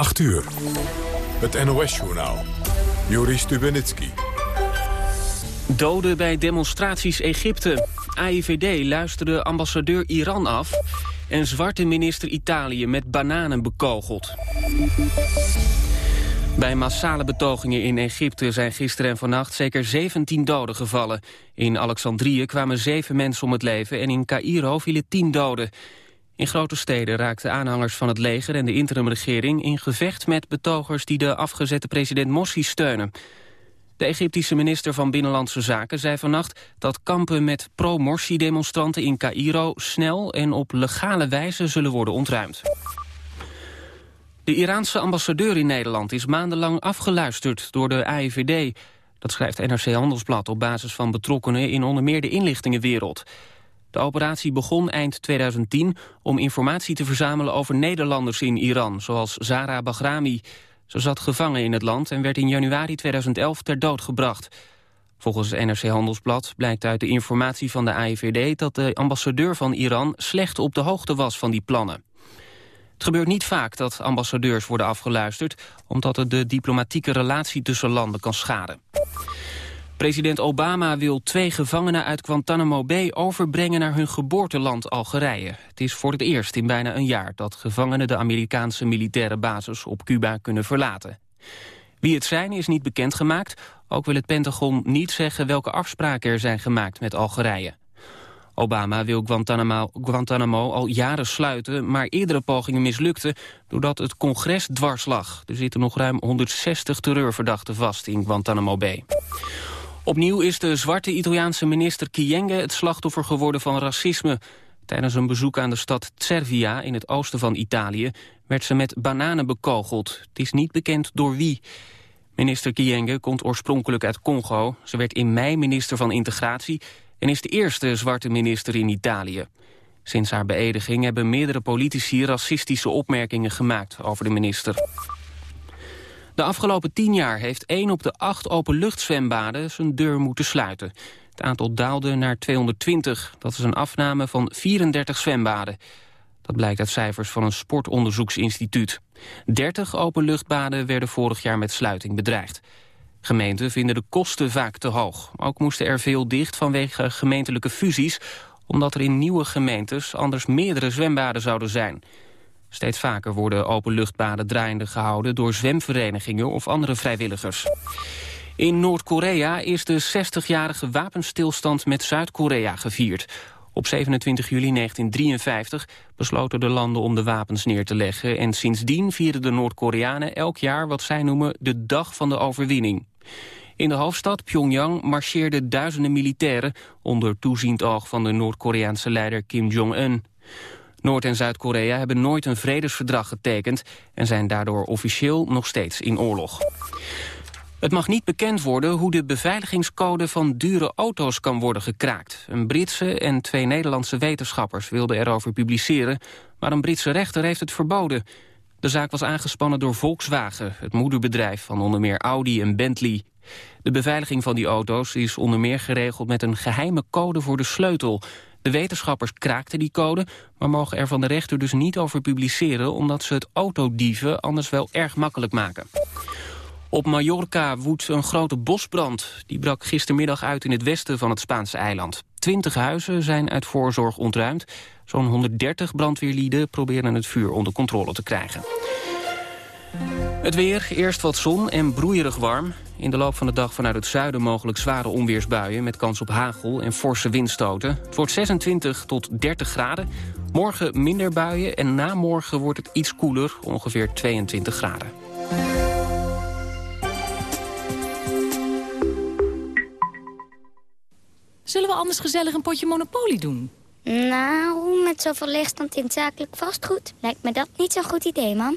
8 uur. Het NOS-journaal. Joris Stubenitski. Doden bij demonstraties Egypte. AIVD luisterde ambassadeur Iran af. En zwarte minister Italië met bananen bekogeld. Bij massale betogingen in Egypte zijn gisteren en vannacht zeker 17 doden gevallen. In Alexandrië kwamen zeven mensen om het leven en in Cairo vielen 10 doden. In grote steden raakten aanhangers van het leger en de interimregering in gevecht met betogers die de afgezette president Morsi steunen. De Egyptische minister van Binnenlandse Zaken zei vannacht dat kampen met pro-Morsi-demonstranten in Cairo snel en op legale wijze zullen worden ontruimd. De Iraanse ambassadeur in Nederland is maandenlang afgeluisterd door de AIVD. Dat schrijft NRC Handelsblad op basis van betrokkenen in onder meer de inlichtingenwereld. De operatie begon eind 2010 om informatie te verzamelen over Nederlanders in Iran, zoals Zara Bahrami. Ze zat gevangen in het land en werd in januari 2011 ter dood gebracht. Volgens NRC Handelsblad blijkt uit de informatie van de AIVD... dat de ambassadeur van Iran slecht op de hoogte was van die plannen. Het gebeurt niet vaak dat ambassadeurs worden afgeluisterd... omdat het de diplomatieke relatie tussen landen kan schaden. President Obama wil twee gevangenen uit Guantanamo Bay overbrengen naar hun geboorteland Algerije. Het is voor het eerst in bijna een jaar dat gevangenen de Amerikaanse militaire basis op Cuba kunnen verlaten. Wie het zijn is niet bekendgemaakt. Ook wil het Pentagon niet zeggen welke afspraken er zijn gemaakt met Algerije. Obama wil Guantanamo, Guantanamo al jaren sluiten, maar eerdere pogingen mislukten doordat het congres dwars lag. Er zitten nog ruim 160 terreurverdachten vast in Guantanamo Bay. Opnieuw is de zwarte Italiaanse minister Chienge het slachtoffer geworden van racisme. Tijdens een bezoek aan de stad Cervia in het oosten van Italië werd ze met bananen bekogeld. Het is niet bekend door wie. Minister Chienge komt oorspronkelijk uit Congo. Ze werd in mei minister van Integratie en is de eerste zwarte minister in Italië. Sinds haar beëdiging hebben meerdere politici racistische opmerkingen gemaakt over de minister. De afgelopen tien jaar heeft één op de acht openluchtzwembaden zijn deur moeten sluiten. Het aantal daalde naar 220. Dat is een afname van 34 zwembaden. Dat blijkt uit cijfers van een sportonderzoeksinstituut. 30 openluchtbaden werden vorig jaar met sluiting bedreigd. Gemeenten vinden de kosten vaak te hoog. Ook moesten er veel dicht vanwege gemeentelijke fusies... omdat er in nieuwe gemeentes anders meerdere zwembaden zouden zijn... Steeds vaker worden openluchtbaden draaiende gehouden door zwemverenigingen of andere vrijwilligers. In Noord-Korea is de 60-jarige wapenstilstand met Zuid-Korea gevierd. Op 27 juli 1953 besloten de landen om de wapens neer te leggen... en sindsdien vieren de Noord-Koreanen elk jaar wat zij noemen de Dag van de Overwinning. In de hoofdstad Pyongyang marcheerden duizenden militairen... onder toeziend oog van de Noord-Koreaanse leider Kim Jong-un. Noord- en Zuid-Korea hebben nooit een vredesverdrag getekend... en zijn daardoor officieel nog steeds in oorlog. Het mag niet bekend worden hoe de beveiligingscode van dure auto's kan worden gekraakt. Een Britse en twee Nederlandse wetenschappers wilden erover publiceren... maar een Britse rechter heeft het verboden. De zaak was aangespannen door Volkswagen, het moederbedrijf van onder meer Audi en Bentley. De beveiliging van die auto's is onder meer geregeld met een geheime code voor de sleutel... De wetenschappers kraakten die code, maar mogen er van de rechter dus niet over publiceren... omdat ze het autodieven anders wel erg makkelijk maken. Op Mallorca woedt een grote bosbrand. Die brak gistermiddag uit in het westen van het Spaanse eiland. Twintig huizen zijn uit voorzorg ontruimd. Zo'n 130 brandweerlieden proberen het vuur onder controle te krijgen. Het weer, eerst wat zon en broeierig warm. In de loop van de dag vanuit het zuiden mogelijk zware onweersbuien... met kans op hagel en forse windstoten. Het wordt 26 tot 30 graden. Morgen minder buien en na morgen wordt het iets koeler, ongeveer 22 graden. Zullen we anders gezellig een potje Monopoly doen? Nou, met zoveel leegstand in zakelijk vastgoed... lijkt me dat niet zo'n goed idee, man.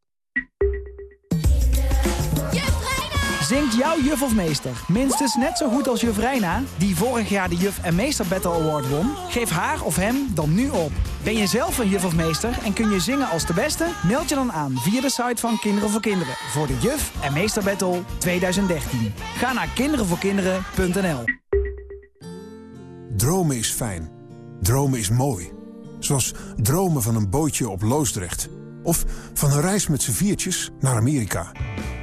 Zingt jouw juf of meester minstens net zo goed als juf Reina... die vorig jaar de Juf en Meester Battle Award won? Geef haar of hem dan nu op. Ben je zelf een juf of meester en kun je zingen als de beste? Meld je dan aan via de site van Kinderen voor Kinderen... voor de Juf en Meester Battle 2013. Ga naar kinderenvoorkinderen.nl Dromen is fijn. Dromen is mooi. Zoals dromen van een bootje op Loosdrecht. Of van een reis met z'n viertjes naar Amerika.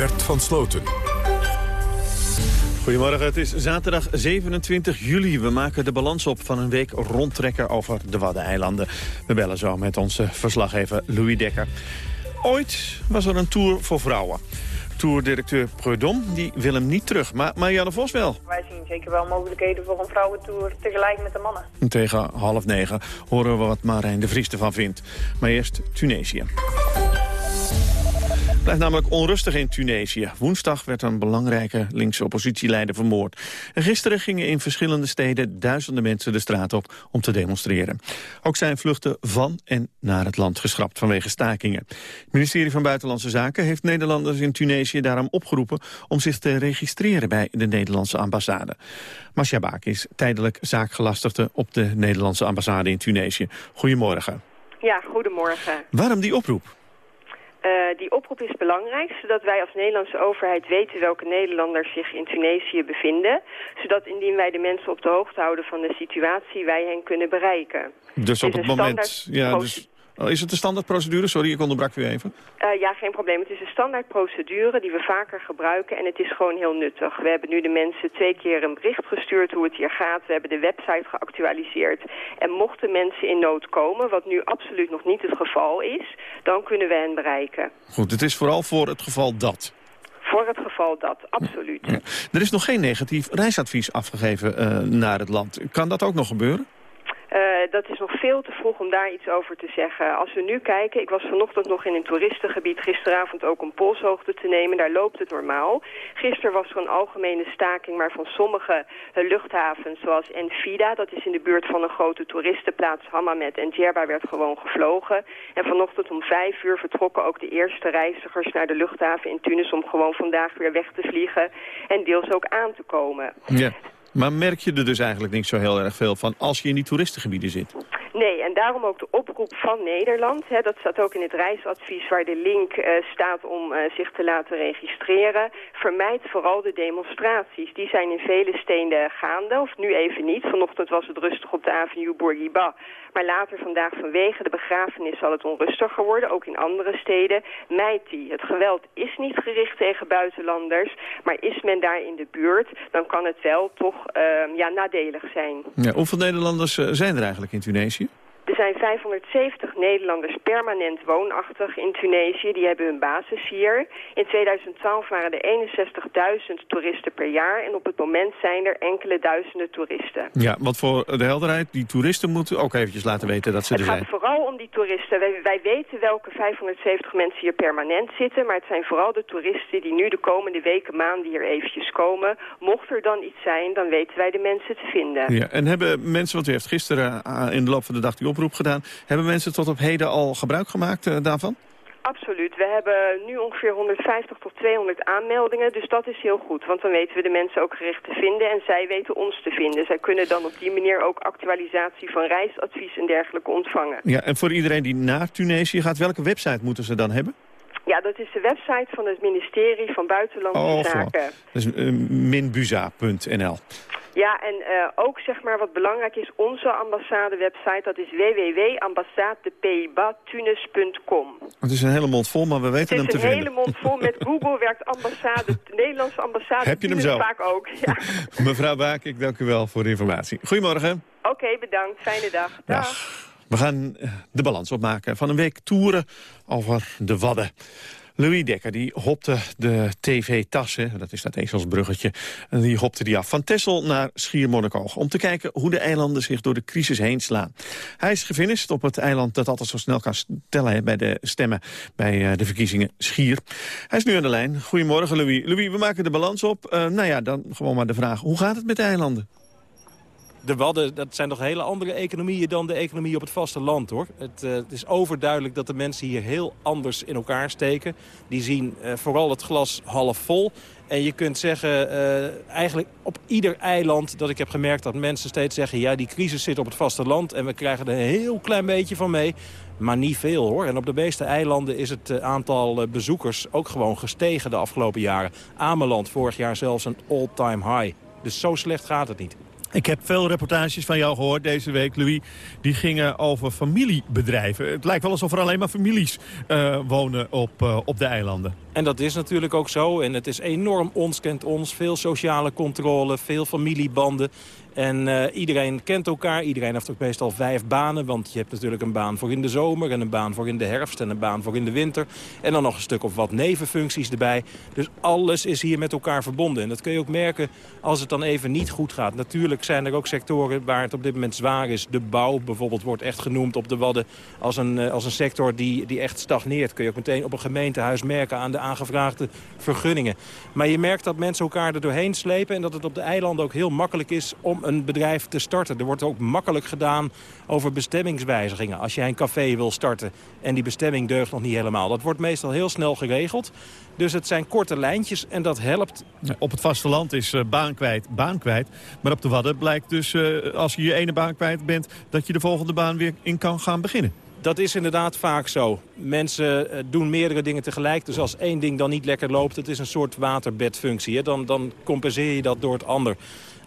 Bert van Sloten. Goedemorgen, het is zaterdag 27 juli. We maken de balans op van een week rondtrekken over de Waddeneilanden. We bellen zo met onze verslaggever Louis Dekker. Ooit was er een tour voor vrouwen. Tourdirecteur Preudom die wil hem niet terug, maar Marianne Vos wel. Wij zien zeker wel mogelijkheden voor een vrouwentour tegelijk met de mannen. Tegen half negen horen we wat Marijn de Vries ervan vindt. Maar eerst Tunesië. Blijft namelijk onrustig in Tunesië. Woensdag werd een belangrijke linkse oppositieleider vermoord. En gisteren gingen in verschillende steden duizenden mensen de straat op om te demonstreren. Ook zijn vluchten van en naar het land geschrapt vanwege stakingen. Het ministerie van Buitenlandse Zaken heeft Nederlanders in Tunesië daarom opgeroepen om zich te registreren bij de Nederlandse ambassade. Masha Baak is tijdelijk zaakgelastigde op de Nederlandse ambassade in Tunesië. Goedemorgen. Ja, goedemorgen. Waarom die oproep? Uh, die oproep is belangrijk, zodat wij als Nederlandse overheid weten welke Nederlanders zich in Tunesië bevinden. Zodat indien wij de mensen op de hoogte houden van de situatie, wij hen kunnen bereiken. Dus op het, het moment... Ja, dus is het een standaardprocedure? Sorry, ik onderbrak u even. Uh, ja, geen probleem. Het is een standaardprocedure die we vaker gebruiken en het is gewoon heel nuttig. We hebben nu de mensen twee keer een bericht gestuurd hoe het hier gaat. We hebben de website geactualiseerd. En mochten mensen in nood komen, wat nu absoluut nog niet het geval is, dan kunnen we hen bereiken. Goed, het is vooral voor het geval dat. Voor het geval dat, absoluut. Ja. Er is nog geen negatief reisadvies afgegeven uh, naar het land. Kan dat ook nog gebeuren? Uh, dat is nog veel te vroeg om daar iets over te zeggen. Als we nu kijken, ik was vanochtend nog in een toeristengebied, gisteravond ook om polshoogte te nemen, daar loopt het normaal. Gisteren was er een algemene staking, maar van sommige luchthavens, zoals Enfida, dat is in de buurt van een grote toeristenplaats, Hammamet en Djerba, werd gewoon gevlogen. En vanochtend om vijf uur vertrokken ook de eerste reizigers naar de luchthaven in Tunis om gewoon vandaag weer weg te vliegen en deels ook aan te komen. Ja. Maar merk je er dus eigenlijk niet zo heel erg veel van als je in die toeristengebieden zit? Nee, en daarom ook de oproep van Nederland. Hè, dat staat ook in het reisadvies waar de link uh, staat om uh, zich te laten registreren. Vermijd vooral de demonstraties. Die zijn in vele steden gaande, of nu even niet. Vanochtend was het rustig op de avenue Bourguiba. Maar later vandaag vanwege de begrafenis zal het onrustiger worden, ook in andere steden. Meid die. Het geweld is niet gericht tegen buitenlanders, maar is men daar in de buurt, dan kan het wel toch uh, ja, nadelig zijn. Ja, hoeveel Nederlanders zijn er eigenlijk in Tunesië? Er zijn 570 Nederlanders permanent woonachtig in Tunesië. Die hebben hun basis hier. In 2012 waren er 61.000 toeristen per jaar. En op het moment zijn er enkele duizenden toeristen. Ja, want voor de helderheid, die toeristen moeten ook eventjes laten weten dat ze het er zijn. Het gaat vooral om die toeristen. Wij, wij weten welke 570 mensen hier permanent zitten. Maar het zijn vooral de toeristen die nu de komende weken, maanden hier eventjes komen. Mocht er dan iets zijn, dan weten wij de mensen te vinden. Ja, en hebben mensen, want u heeft gisteren in de loop van de dag die oproep gedaan. Hebben mensen tot op heden al gebruik gemaakt uh, daarvan? Absoluut. We hebben nu ongeveer 150 tot 200 aanmeldingen. Dus dat is heel goed. Want dan weten we de mensen ook gericht te vinden. En zij weten ons te vinden. Zij kunnen dan op die manier ook actualisatie van reisadvies en dergelijke ontvangen. Ja, en voor iedereen die naar Tunesië gaat, welke website moeten ze dan hebben? Ja, dat is de website van het ministerie van Buitenlandse oh, Zaken. Dat is uh, minbuza.nl. Ja, en uh, ook zeg maar wat belangrijk is, onze ambassade-website, dat is www.ambassadepaiba.tunis.com. Het is een hele mond vol, maar we weten hem te vinden. Het is een hele mond vol. Met Google werkt ambassade, de Nederlandse ambassade Heb je hem zo? vaak ook. Ja. Mevrouw Baak, ik dank u wel voor de informatie. Goedemorgen. Oké, okay, bedankt. Fijne dag. Dag. dag. We gaan de balans opmaken van een week toeren over de Wadden. Louis Dekker die hopte de tv-tassen, dat is dat ezelsbruggetje, die hopte die af van Texel naar Schiermonnikoog... om te kijken hoe de eilanden zich door de crisis heen slaan. Hij is gefinished op het eiland dat altijd zo snel kan tellen bij de stemmen bij eh, de verkiezingen Schier. Hij is nu aan de lijn. Goedemorgen Louis. Louis, we maken de balans op. Uh, nou ja, dan gewoon maar de vraag, hoe gaat het met de eilanden? De Wadden, dat zijn toch hele andere economieën dan de economie op het vasteland, hoor. Het, uh, het, is overduidelijk dat de mensen hier heel anders in elkaar steken. Die zien uh, vooral het glas half vol. En je kunt zeggen, uh, eigenlijk op ieder eiland dat ik heb gemerkt dat mensen steeds zeggen... ja, die crisis zit op het vasteland en we krijgen er een heel klein beetje van mee. Maar niet veel, hoor. En op de meeste eilanden is het aantal bezoekers ook gewoon gestegen de afgelopen jaren. Ameland vorig jaar zelfs een all-time high. Dus zo slecht gaat het niet. Ik heb veel reportages van jou gehoord deze week, Louis. Die gingen over familiebedrijven. Het lijkt wel alsof er alleen maar families uh, wonen op, uh, op de eilanden. En dat is natuurlijk ook zo. En het is enorm ons kent ons. Veel sociale controle, veel familiebanden. En uh, iedereen kent elkaar. Iedereen heeft ook meestal vijf banen. Want je hebt natuurlijk een baan voor in de zomer... en een baan voor in de herfst en een baan voor in de winter. En dan nog een stuk of wat nevenfuncties erbij. Dus alles is hier met elkaar verbonden. En dat kun je ook merken als het dan even niet goed gaat. Natuurlijk zijn er ook sectoren waar het op dit moment zwaar is. De bouw bijvoorbeeld wordt echt genoemd op de Wadden... als een, uh, als een sector die, die echt stagneert. Kun je ook meteen op een gemeentehuis merken aan de aangevraagde vergunningen. Maar je merkt dat mensen elkaar er doorheen slepen... en dat het op de eilanden ook heel makkelijk is om een bedrijf te starten. Er wordt ook makkelijk gedaan over bestemmingswijzigingen. Als jij een café wil starten en die bestemming deugt nog niet helemaal. Dat wordt meestal heel snel geregeld. Dus het zijn korte lijntjes en dat helpt. op het vasteland is uh, baan kwijt, baan kwijt. Maar op de Wadden blijkt dus, uh, als je je ene baan kwijt bent... dat je de volgende baan weer in kan gaan beginnen. Dat is inderdaad vaak zo. Mensen eh, doen meerdere dingen tegelijk. Dus als één ding dan niet lekker loopt, het is een soort waterbedfunctie. Hè? Dan, dan compenseer je dat door het ander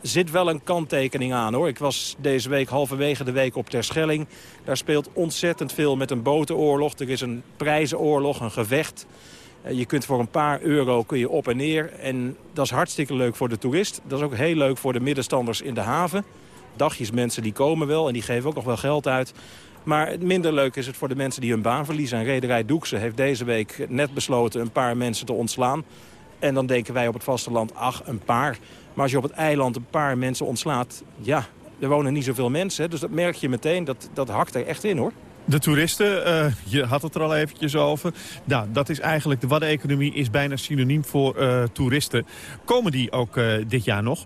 zit wel een kanttekening aan hoor. Ik was deze week halverwege de week op Terschelling. Daar speelt ontzettend veel met een botenoorlog. Er is een prijzenoorlog, een gevecht. Eh, je kunt voor een paar euro kun je op en neer. En dat is hartstikke leuk voor de toerist. Dat is ook heel leuk voor de middenstanders in de haven. Dagjes mensen die komen wel en die geven ook nog wel geld uit. Maar minder leuk is het voor de mensen die hun baan verliezen. En rederij Doekse heeft deze week net besloten een paar mensen te ontslaan. En dan denken wij op het vasteland, ach, een paar. Maar als je op het eiland een paar mensen ontslaat... ja, er wonen niet zoveel mensen. Dus dat merk je meteen, dat, dat hakt er echt in, hoor. De toeristen, uh, je had het er al eventjes over. Nou, dat is eigenlijk, de waddeneconomie is bijna synoniem voor uh, toeristen. Komen die ook uh, dit jaar nog?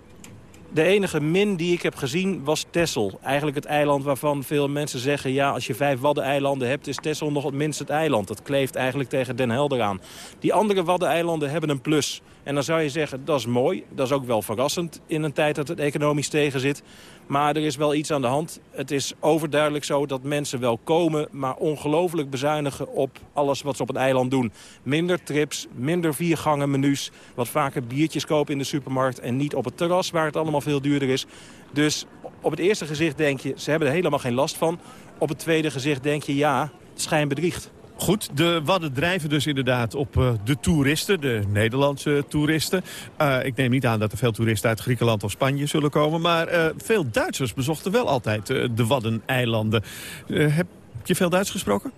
De enige min die ik heb gezien was Texel. Eigenlijk het eiland waarvan veel mensen zeggen... ja, als je vijf waddeneilanden hebt, is Texel nog het minst het eiland. Dat kleeft eigenlijk tegen Den Helder aan. Die andere waddeneilanden hebben een plus. En dan zou je zeggen, dat is mooi. Dat is ook wel verrassend in een tijd dat het economisch tegen zit. Maar er is wel iets aan de hand. Het is overduidelijk zo dat mensen wel komen... maar ongelooflijk bezuinigen op alles wat ze op een eiland doen. Minder trips, minder viergangen menus... wat vaker biertjes kopen in de supermarkt... en niet op het terras waar het allemaal veel duurder is. Dus op het eerste gezicht denk je, ze hebben er helemaal geen last van. Op het tweede gezicht denk je, ja, het schijn bedriegt. Goed, de Wadden drijven dus inderdaad op uh, de toeristen, de Nederlandse toeristen. Uh, ik neem niet aan dat er veel toeristen uit Griekenland of Spanje zullen komen... maar uh, veel Duitsers bezochten wel altijd de Waddeneilanden. heb je veel Duits gesproken?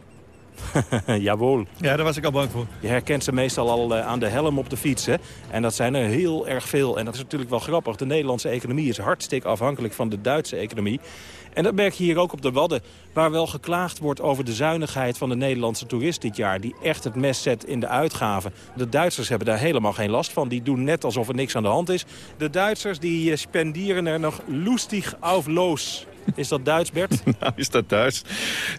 Jawohl. Ja, daar was ik al bang voor. Je herkent ze meestal al uh, aan de helm op de fiets. Hè? En dat zijn er heel erg veel. En dat is natuurlijk wel grappig. De Nederlandse economie is hartstikke afhankelijk van de Duitse economie. En dat merk je hier ook op de Wadden, waar wel geklaagd wordt over de zuinigheid van de Nederlandse toerist dit jaar. Die echt het mes zet in de uitgaven. De Duitsers hebben daar helemaal geen last van. Die doen net alsof er niks aan de hand is. De Duitsers die eh, spenderen er nog lustig auf los. Is dat Duits, Bert? nou, is dat Duits?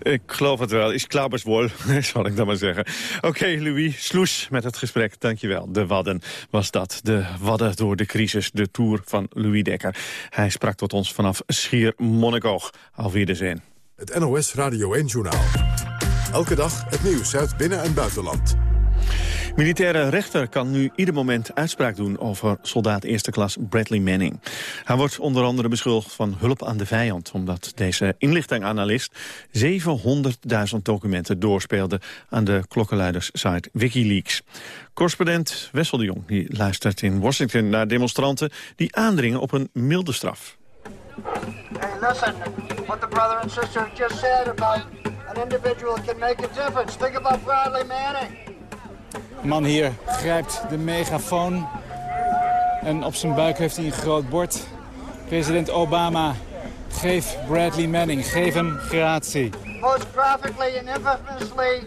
Ik geloof het wel. Is klappers wohl, zal ik dan maar zeggen. Oké, Louis, sloes met het gesprek. Dankjewel. De Wadden was dat. De Wadden door de crisis. De Tour van Louis Dekker. Hij sprak tot ons vanaf Schiermonnikoog. Alweer de zin. Het NOS Radio 1-journaal. Elke dag het nieuws uit binnen- en buitenland. Militaire rechter kan nu ieder moment uitspraak doen over soldaat eerste klas Bradley Manning. Hij wordt onder andere beschuldigd van hulp aan de vijand, omdat deze inlichtinganalist 700.000 documenten doorspeelde aan de klokkenluiderssite Wikileaks. Correspondent Wessel de Jong die luistert in Washington naar demonstranten die aandringen op een milde straf. Hey, listen, what the brother and sister just said about an individual can make a difference. Think about Bradley Manning. De man hier grijpt de megafoon. En op zijn buik heeft hij een groot bord. President Obama, geef Bradley Manning, geef hem gratie. Most graphically and infamously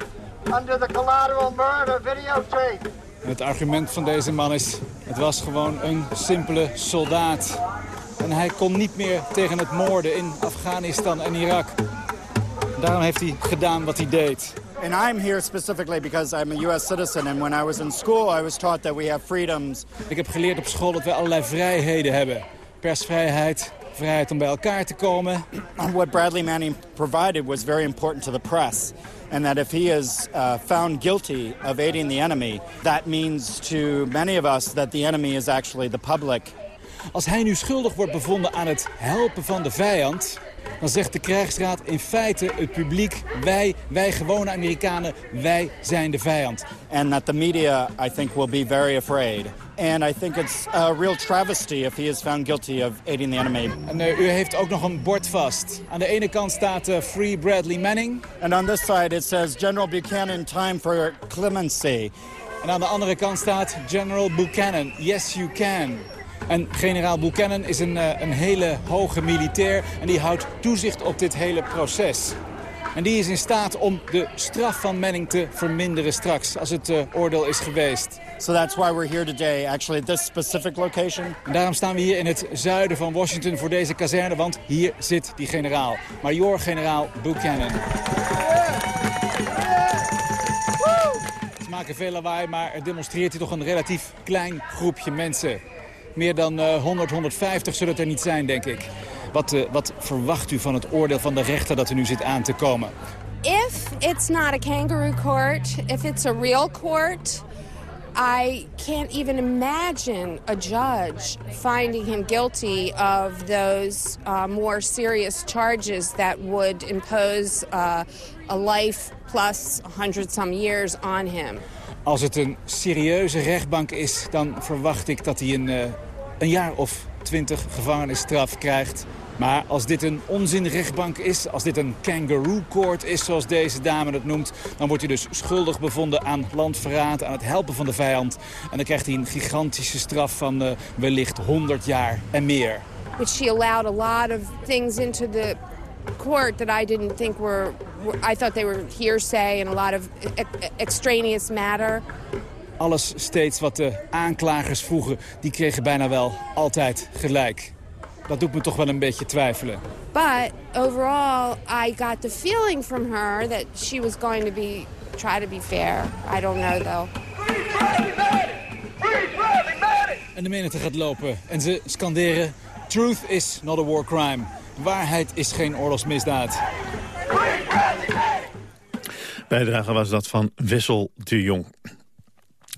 under the collateral murder videotape. Het argument van deze man is, het was gewoon een simpele soldaat. En hij kon niet meer tegen het moorden in Afghanistan en Irak. Daarom heeft hij gedaan wat hij deed. And I'm here specifically because I'm a U.S. citizen. And when I was in school, I was taught that we have freedoms. Ik heb geleerd op school dat we allerlei vrijheden hebben. Persvrijheid, vrijheid om bij elkaar te komen. What Bradley Manning provided was very important to the press. And that if he is uh, found guilty of aiding the enemy, that means to many of us that the enemy is actually the public. Als hij nu schuldig wordt bevonden aan het helpen van de vijand... dan zegt de krijgsraad in feite het publiek... wij, wij gewone Amerikanen, wij zijn de vijand. And that the media, I think, will be very afraid. And I think it's a real travesty if he is found guilty of aiding the enemy. En uh, u heeft ook nog een bord vast. Aan de ene kant staat uh, Free Bradley Manning. And on this side it says General Buchanan, time for clemency. En aan de andere kant staat General Buchanan, yes you can. En generaal Buchanan is een, uh, een hele hoge militair en die houdt toezicht op dit hele proces. En die is in staat om de straf van Manning te verminderen straks, als het uh, oordeel is geweest. So that's why we're here today, actually at this specific location. En daarom staan we hier in het zuiden van Washington voor deze kazerne, want hier zit die generaal. Major-generaal Buchanan. Ze maken veel lawaai, maar er demonstreert hier toch een relatief klein groepje mensen. Meer dan uh, 100, 150 zullen het er niet zijn, denk ik. Wat, uh, wat verwacht u van het oordeel van de rechter dat er nu zit aan te komen? If it's not a kangaroo court, if it's a real court... I can't even imagine a judge finding him guilty of those uh, more serious charges that would impose uh, a life plus 100 some years on him. Als het een serieuze rechtbank is, dan verwacht ik dat hij een, uh, een jaar of twintig gevangenisstraf krijgt. Maar als dit een onzinrechtbank is, als dit een kangaroo court is, zoals deze dame het noemt... dan wordt hij dus schuldig bevonden aan landverraad, aan het helpen van de vijand. En dan krijgt hij een gigantische straf van uh, wellicht 100 jaar en meer. Which she allowed a lot of court that I didn't think were... I thought they were hearsay and a lot of extraneous matter. Alles steeds wat de aanklagers vroegen, die kregen bijna wel altijd gelijk. Dat doet me toch wel een beetje twijfelen. But overall, I got the feeling from her that she was going to be try to be fair. I don't know though. En de menigte gaat lopen en ze scanderen: Truth is not a war crime. Waarheid is geen oorlogsmisdaad. Bijdrage was dat van Wessel de Jong.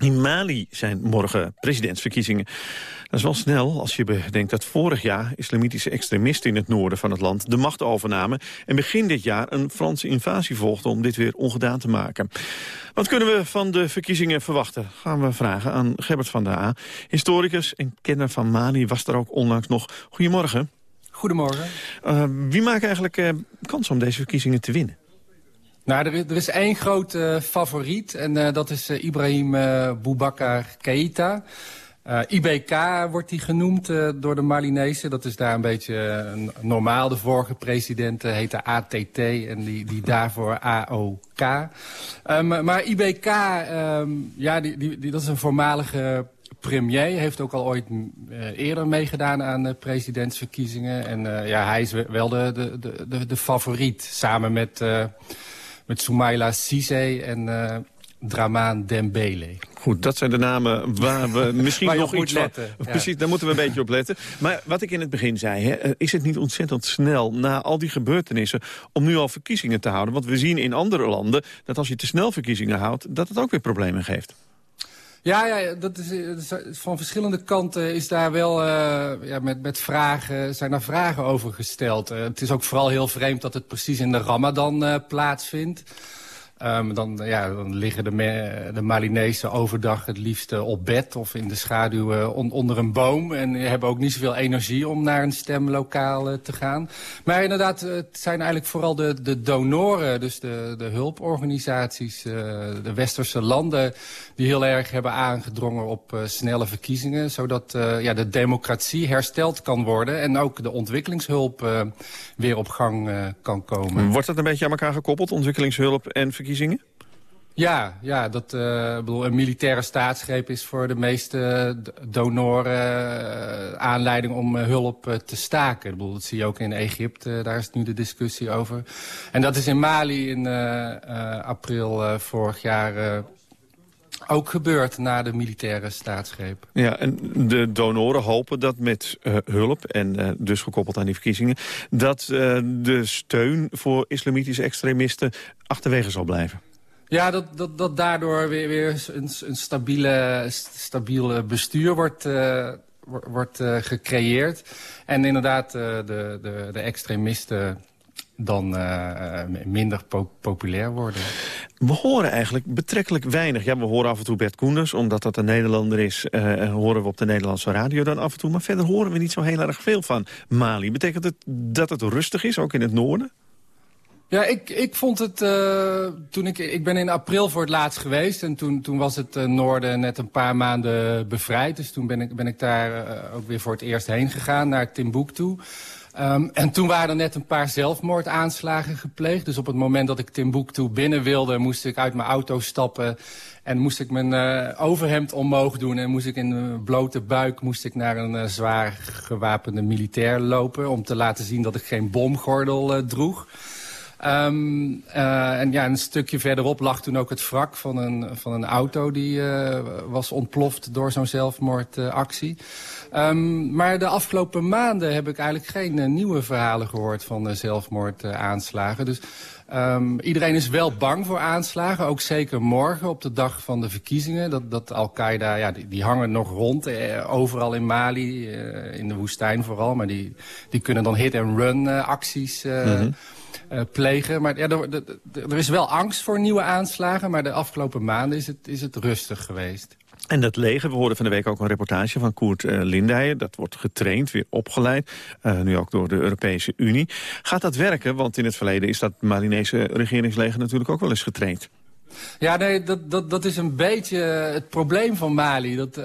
In Mali zijn morgen presidentsverkiezingen. Dat is wel snel als je bedenkt dat vorig jaar islamitische extremisten in het noorden van het land de macht overnamen en begin dit jaar een Franse invasie volgde om dit weer ongedaan te maken. Wat kunnen we van de verkiezingen verwachten? Gaan we vragen aan Gerbert van der A. Historicus en kenner van Mali was daar ook onlangs nog. Goedemorgen. Goedemorgen. Uh, wie maakt eigenlijk uh, kans om deze verkiezingen te winnen? Nou, er is, er is één groot uh, favoriet en uh, dat is uh, Ibrahim Boubacar Keïta. IBK wordt hij genoemd door de Malinezen. Dat is daar een beetje normaal. De vorige president heette ATT en die, die daarvoor AOK. Um, maar IBK, um, ja, die, die, die, dat is een voormalige premier. Heeft ook al ooit uh, eerder meegedaan aan uh, presidentsverkiezingen. En uh, ja, hij is wel de, de, de, de favoriet. Samen met, met Soumaila Cisse en Draman Dembele. Goed, dat zijn de namen waar we misschien waar nog iets letten. Van, precies, daar moeten we een beetje op letten. Maar wat ik in het begin zei, hè, is het niet ontzettend snel na al die gebeurtenissen om nu al verkiezingen te houden? Want we zien in andere landen dat als je te snel verkiezingen houdt, dat het ook weer problemen geeft. Ja, ja dat is, dat is, van verschillende kanten is daar wel uh, ja, met, met vragen, zijn daar vragen over gesteld. Het is ook vooral heel vreemd dat het precies in de Ramadan uh, plaatsvindt. Um, dan, ja, dan liggen de, de Malinese overdag het liefst op bed of in de schaduw onder een boom. En hebben ook niet zoveel energie om naar een stemlokaal te gaan. Maar inderdaad, het zijn eigenlijk vooral de, de donoren, dus de, de hulporganisaties, de westerse landen... die heel erg hebben aangedrongen op snelle verkiezingen. Zodat ja, de democratie hersteld kan worden en ook de ontwikkelingshulp weer op gang kan komen. Wordt dat een beetje aan elkaar gekoppeld, ontwikkelingshulp en verkiezingen? Ja, ja dat, uh, bedoel, een militaire staatsgreep is voor de meeste donoren uh, aanleiding om uh, hulp te staken. Ik bedoel, dat zie je ook in Egypte, daar is nu de discussie over. En dat is in Mali in april vorig jaar ook gebeurd na de militaire staatsgreep. Ja, en de donoren hopen dat met uh, hulp, en uh, dus gekoppeld aan die verkiezingen... dat uh, de steun voor islamitische extremisten achterwege zal blijven. Ja, dat, dat, dat daardoor weer, weer een, een stabiele, stabiele bestuur wordt, wordt gecreëerd. En inderdaad, de, de, de extremisten dan uh, minder populair worden. We horen eigenlijk betrekkelijk weinig. Ja, we horen af en toe Bert Koenders, omdat dat een Nederlander is... Uh, horen we op de Nederlandse radio dan af en toe. Maar verder horen we niet zo heel erg veel van Mali. Betekent het dat het rustig is, ook in het noorden? Ja, ik, ik vond het... Uh, toen ik, ik ben in april voor het laatst geweest. En toen, toen was het uh, noorden net een paar maanden bevrijd. Dus toen ben ik, ben ik daar uh, ook weer voor het eerst heen gegaan, naar Timbuktu. Um, en toen waren er net een paar zelfmoordaanslagen gepleegd. Dus op het moment dat ik Timbuktu binnen wilde... moest ik uit mijn auto stappen... en moest ik mijn uh, overhemd omhoog doen... en moest ik in een blote buik moest ik naar een uh, zwaar gewapende militair lopen... om te laten zien dat ik geen bomgordel uh, droeg. Uh, en ja, een stukje verderop lag toen ook het wrak van een, van een auto... die was ontploft door zo'n zelfmoordactie. Um, maar de afgelopen maanden heb ik eigenlijk geen uh, nieuwe verhalen gehoord... van zelfmoordaanslagen. dus um, iedereen is wel bang voor aanslagen. Ook zeker morgen op de dag van de verkiezingen. Dat, dat Al-Qaeda, ja, die, die, hangen nog rond. Eh, overal in Mali, eh, in de woestijn vooral. Maar die, die kunnen dan hit-and-run acties... Mm -hmm uh, plegen. Maar ja, er, er, is wel angst voor nieuwe aanslagen, maar de afgelopen maanden is het, is het rustig geweest. En dat leger, we hoorden van de week ook een reportage van Koert uh, Lindijen. Dat wordt getraind, weer opgeleid, uh, nu ook door de Europese Unie. Gaat dat werken? Want in het verleden is dat Malinese regeringsleger natuurlijk ook wel eens getraind. Ja, nee, dat, dat, dat is een beetje het probleem van Mali. Dat, uh,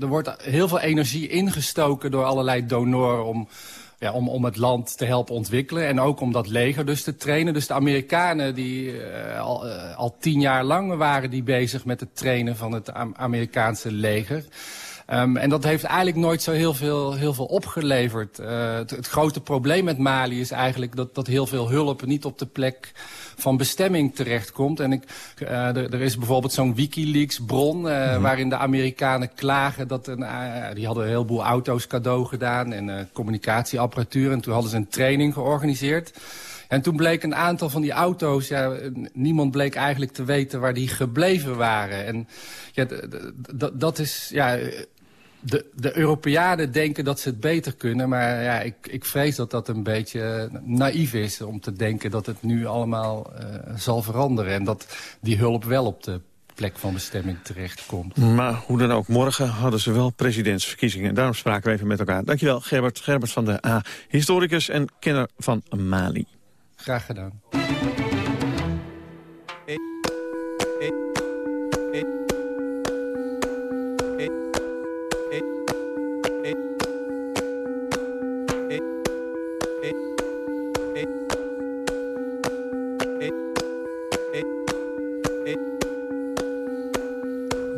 er wordt heel veel energie ingestoken door allerlei donoren... om ja, om, om het land te helpen ontwikkelen. En ook om dat leger dus te trainen. Dus de Amerikanen die uh, al, uh, al tien jaar lang waren die bezig met het trainen van het Amerikaanse leger. Um, en dat heeft eigenlijk nooit zo heel veel, heel veel opgeleverd. Uh, het, het, grote probleem met Mali is eigenlijk dat, dat heel veel hulp niet op de plek van bestemming terechtkomt. En ik, uh, er, is bijvoorbeeld zo'n Wikileaks-bron... Uh, mm -hmm. waarin de Amerikanen klagen dat... Een, die hadden een heleboel auto's cadeau gedaan en communicatieapparatuur. En toen hadden ze een training georganiseerd. En toen bleek een aantal van die auto's... Ja, niemand bleek eigenlijk te weten waar die gebleven waren. En ja, dat is... Ja, de, de Europeanen denken dat ze het beter kunnen. Maar ja, ik, ik vrees dat dat een beetje naïef is om te denken dat het nu allemaal uh, zal veranderen. En dat die hulp wel op de plek van bestemming terechtkomt. Maar hoe dan ook, morgen hadden ze wel presidentsverkiezingen. Daarom spraken we even met elkaar. Dankjewel, Gerbert. Gerbert van de A, historicus en kenner van Mali. Graag gedaan.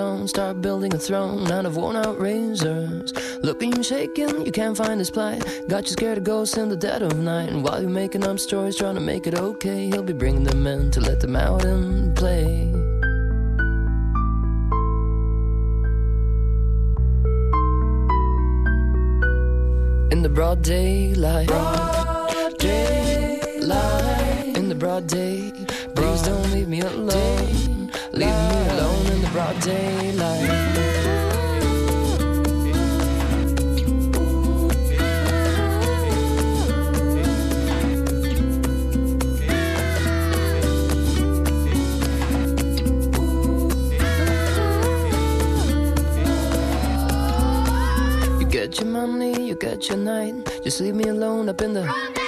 Own, start building a throne out of worn out razors. Looking you shaking, you can't find his plight. Got you scared of ghosts in the dead of night. And while you're making up stories, trying to make it okay, he'll be bringing them in to let them out and play. In the broad daylight. Broad daylight. In the broad day. Please don't leave me alone. Leave me alone in the broad daylight. You get your money, you get your night. Just leave me alone up in the.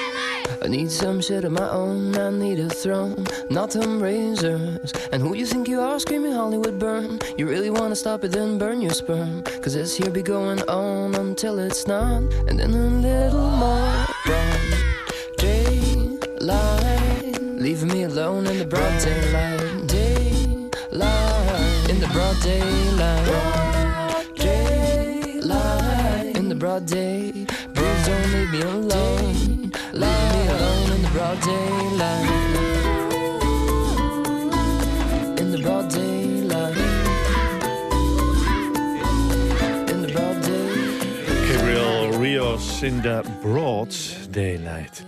I need some shit of my own. I need a throne, not them razors. And who you think you are, screaming Hollywood burn? You really wanna stop it, then burn your sperm. Cause this here be going on until it's not. And then a little more broad daylight. Leaving me alone in the broad daylight. Daylight. In the broad daylight. Broad Daylight. In the broad day. Please don't leave me alone. Broad daylight. In the broad daylight. In the broad daylight. Gabriel Rios in de Broad Daylight.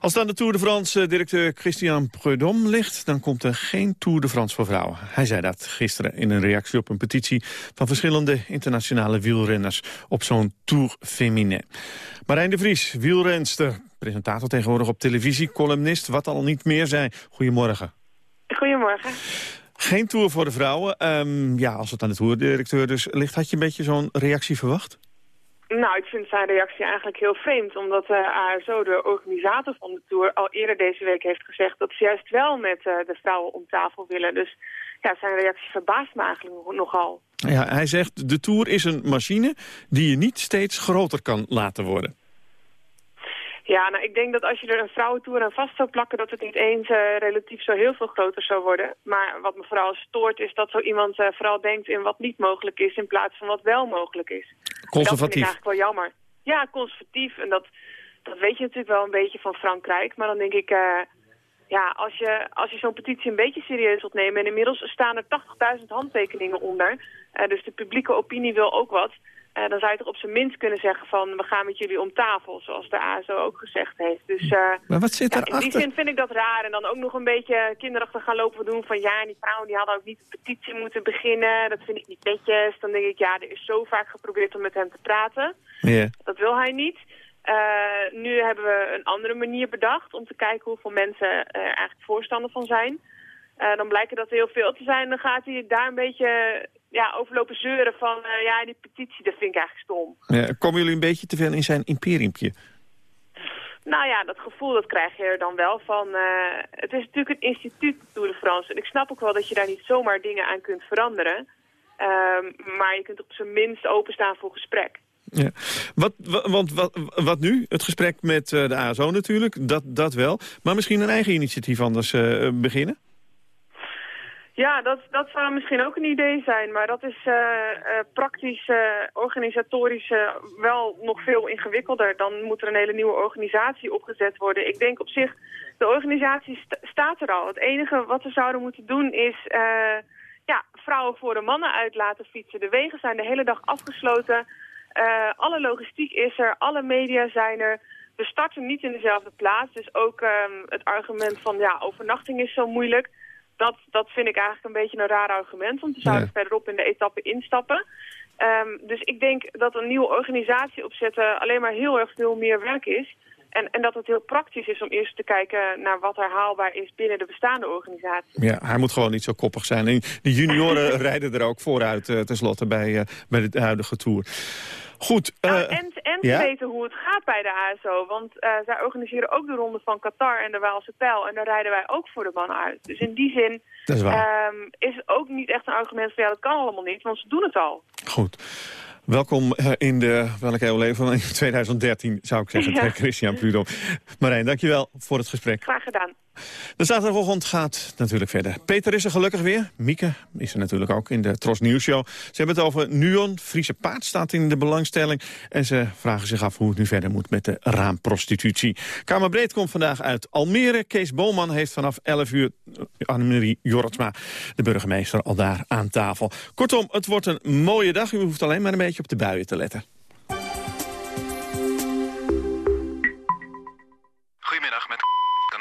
Als het aan de Tour de France eh, directeur Christian Prudhomme ligt... dan komt er geen Tour de France voor vrouwen. Hij zei dat gisteren in een reactie op een petitie... van verschillende internationale wielrenners op zo'n Tour Féminin. Marijn de Vries, wielrenster, presentator tegenwoordig op televisie... columnist, wat al niet meer zijn. Goedemorgen. Goedemorgen. Geen Tour voor de vrouwen. Ehm, ja, als het aan de Tourdirecteur dus ligt... had je een beetje zo'n reactie verwacht? Nou, ik vind zijn reactie eigenlijk heel vreemd, omdat de ASO, de organisator van de Tour, al eerder deze week heeft gezegd dat ze juist wel met eh, de vrouwen om tafel willen. Dus ja, zijn reactie verbaast me eigenlijk nogal. Ja, hij zegt, de Tour is een machine die je niet steeds groter kan laten worden. Ja, nou, ik denk dat als je er een vrouwentour aan vast zou plakken... dat het niet eens eh, relatief zo heel veel groter zou worden. Maar wat me vooral stoort is dat zo iemand eh, vooral denkt in wat niet mogelijk is... in plaats van wat wel mogelijk is. Conservatief. Dat vind ik eigenlijk wel jammer. Ja, conservatief. En dat, dat weet je natuurlijk wel een beetje van Frankrijk. Maar dan denk ik... eh, ja, als je, als je zo'n petitie een beetje serieus wilt nemen... en inmiddels staan er 80.000 handtekeningen onder... dus de publieke opinie wil ook wat... Eh, dan zou je toch op zijn minst kunnen zeggen van... we gaan met jullie om tafel, zoals de ASO ook gezegd heeft. Dus eh, Maar wat zit ja, erachter? in die zin vind ik dat raar. En dan ook nog een beetje kinderachtig gaan lopen doen van... ja, die vrouwen die hadden ook niet een petitie moeten beginnen. Dat vind ik niet netjes. Dan denk ik, ja, er is zo vaak geprobeerd om met hem te praten. Dat wil hij niet. Eh, nu hebben we een andere manier bedacht om te kijken hoeveel mensen er eigenlijk voorstander van zijn. Eh, dan blijkt dat er heel veel te zijn. Dan gaat hij daar een beetje ja, overlopen zeuren van... eh, ja, die petitie, dat vind ik eigenlijk stom. Ja, komen jullie een beetje te veel in zijn imperiumpje? Nou ja, dat gevoel dat krijg je er dan wel van. eh, het is natuurlijk een instituut, Tour de France. En ik snap ook wel dat je daar niet zomaar dingen aan kunt veranderen. Ehm, maar je kunt op zijn minst openstaan voor gesprek. Ja. Wat, wa- want wat, wat nu? Het gesprek met de ASO natuurlijk, dat, dat wel. Maar misschien een eigen initiatief anders beginnen? Ja, dat, dat zou misschien ook een idee zijn. Maar dat is eh, eh, praktisch, eh, organisatorisch wel nog veel ingewikkelder. Dan moet er een hele nieuwe organisatie opgezet worden. Ik denk op zich, de organisatie sta- staat er al. Het enige wat we zouden moeten doen is ja, vrouwen voor de mannen uit laten fietsen. De wegen zijn de hele dag afgesloten. Alle logistiek is er, alle media zijn er. We starten niet in dezelfde plaats. Dus ook ehm, het argument van ja, overnachting is zo moeilijk. Dat, dat vind ik eigenlijk een beetje een raar argument. Want we zouden verderop in de etappe instappen. Ehm, dus ik denk dat een nieuwe organisatie opzetten alleen maar heel erg veel meer werk is. En, en dat het heel praktisch is om eerst te kijken naar wat er haalbaar is binnen de bestaande organisatie. Ja, hij moet gewoon niet zo koppig zijn. En de junioren rijden er ook vooruit eh, tenslotte bij, eh, bij de huidige Tour. Goed. eh, en en ja? te weten hoe het gaat bij de ASO. Want eh, zij organiseren ook de ronde van Qatar en de Waalse Pijl. En daar rijden wij ook voor de mannen uit. Dus in die zin Dat is waar. ehm, is het ook niet echt een argument van ja, dat kan allemaal niet. Want ze doen het al. Goed. Welkom eh, in de, welke eeuw leven in 2013 zou ik zeggen, Ja. Christian Prudhomme. Marijn, dankjewel voor het gesprek. Graag gedaan. De zaterdagochtend gaat natuurlijk verder. Peter is er gelukkig weer. Mieke is er natuurlijk ook in de Tros Nieuws Show. Ze hebben het over Nuon. Friese paard staat in de belangstelling. En ze vragen zich af hoe het nu verder moet met de raamprostitutie. Kamerbreed komt vandaag uit Almere. Kees Boman heeft vanaf 11 uur eh, Annemarie Jortsma, de burgemeester, al daar aan tafel. Kortom, het wordt een mooie dag. U hoeft alleen maar een beetje op de buien te letten.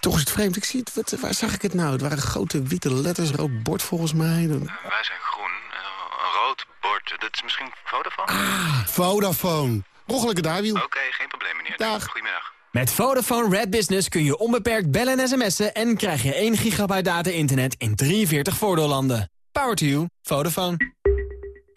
Toch is het vreemd. Ik zie het. Wat, waar zag ik het nou? Het waren grote witte letters, rood bord volgens mij. Dan- wij zijn groen, eh, een rood bord. Dat is misschien Vodafone? Ah, Vodafone. Roggelijke daarwiel. Oké, geen probleem, meneer. Dag. Goedemiddag. Met Vodafone Red Business kun je onbeperkt bellen en sms'en... en krijg je 1 gigabyte data-internet in 43 voordeellanden. Power to you. Vodafone.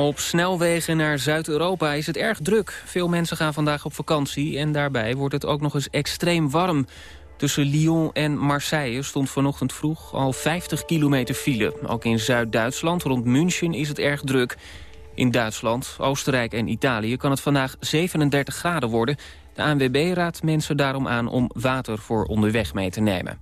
Op snelwegen naar Zuid-Europa is het erg druk. Veel mensen gaan vandaag op vakantie en daarbij wordt het ook nog eens extreem warm. Tussen Lyon en Marseille stond vanochtend vroeg al 50 kilometer file. Ook in Zuid-Duitsland, rond München, is het erg druk. In Duitsland, Oostenrijk en Italië kan het vandaag 37 graden worden. De ANWB raadt mensen daarom aan om water voor onderweg mee te nemen.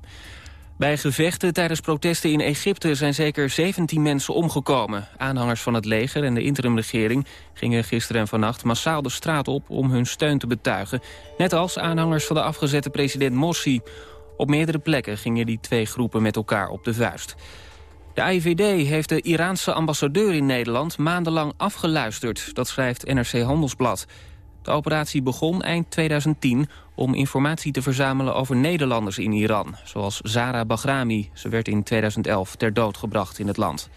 Bij gevechten tijdens protesten in Egypte zijn zeker 17 mensen omgekomen. Aanhangers van het leger en de interimregering gingen gisteren en vannacht massaal de straat op om hun steun te betuigen. Net als aanhangers van de afgezette president Morsi. Op meerdere plekken gingen die twee groepen met elkaar op de vuist. De AIVD heeft de Iraanse ambassadeur in Nederland maandenlang afgeluisterd. Dat schrijft NRC Handelsblad. De operatie begon eind 2010 om informatie te verzamelen over Nederlanders in Iran. Zoals Zara Bahrami. Ze werd in 2011 ter dood gebracht in het land.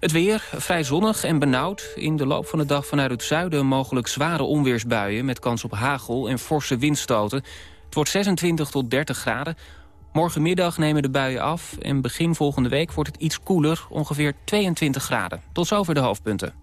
Het weer, vrij zonnig en benauwd. In de loop van de dag vanuit het zuiden mogelijk zware onweersbuien... met kans op hagel en forse windstoten. Het wordt 26 tot 30 graden. Morgenmiddag nemen de buien af en begin volgende week wordt het iets koeler, ongeveer 22 graden. Tot zover de hoofdpunten.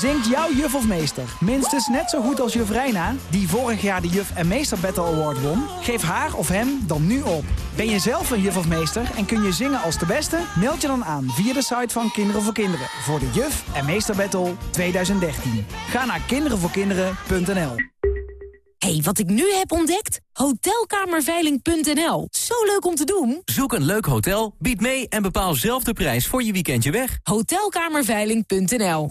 Zingt jouw juf of meester minstens net zo goed als juf Reina... die vorig jaar de Juf en Meester Battle Award won? Geef haar of hem dan nu op. Ben je zelf een juf of meester en kun je zingen als de beste? Meld je dan aan via de site van Kinderen voor Kinderen... voor de Juf en Meester Battle 2013. Ga naar kinderenvoorkinderen.nl hey, wat ik nu heb ontdekt? Hotelkamerveiling.nl. Zo leuk om te doen. Zoek een leuk hotel, bied mee en bepaal zelf de prijs voor je weekendje weg. Hotelkamerveiling.nl.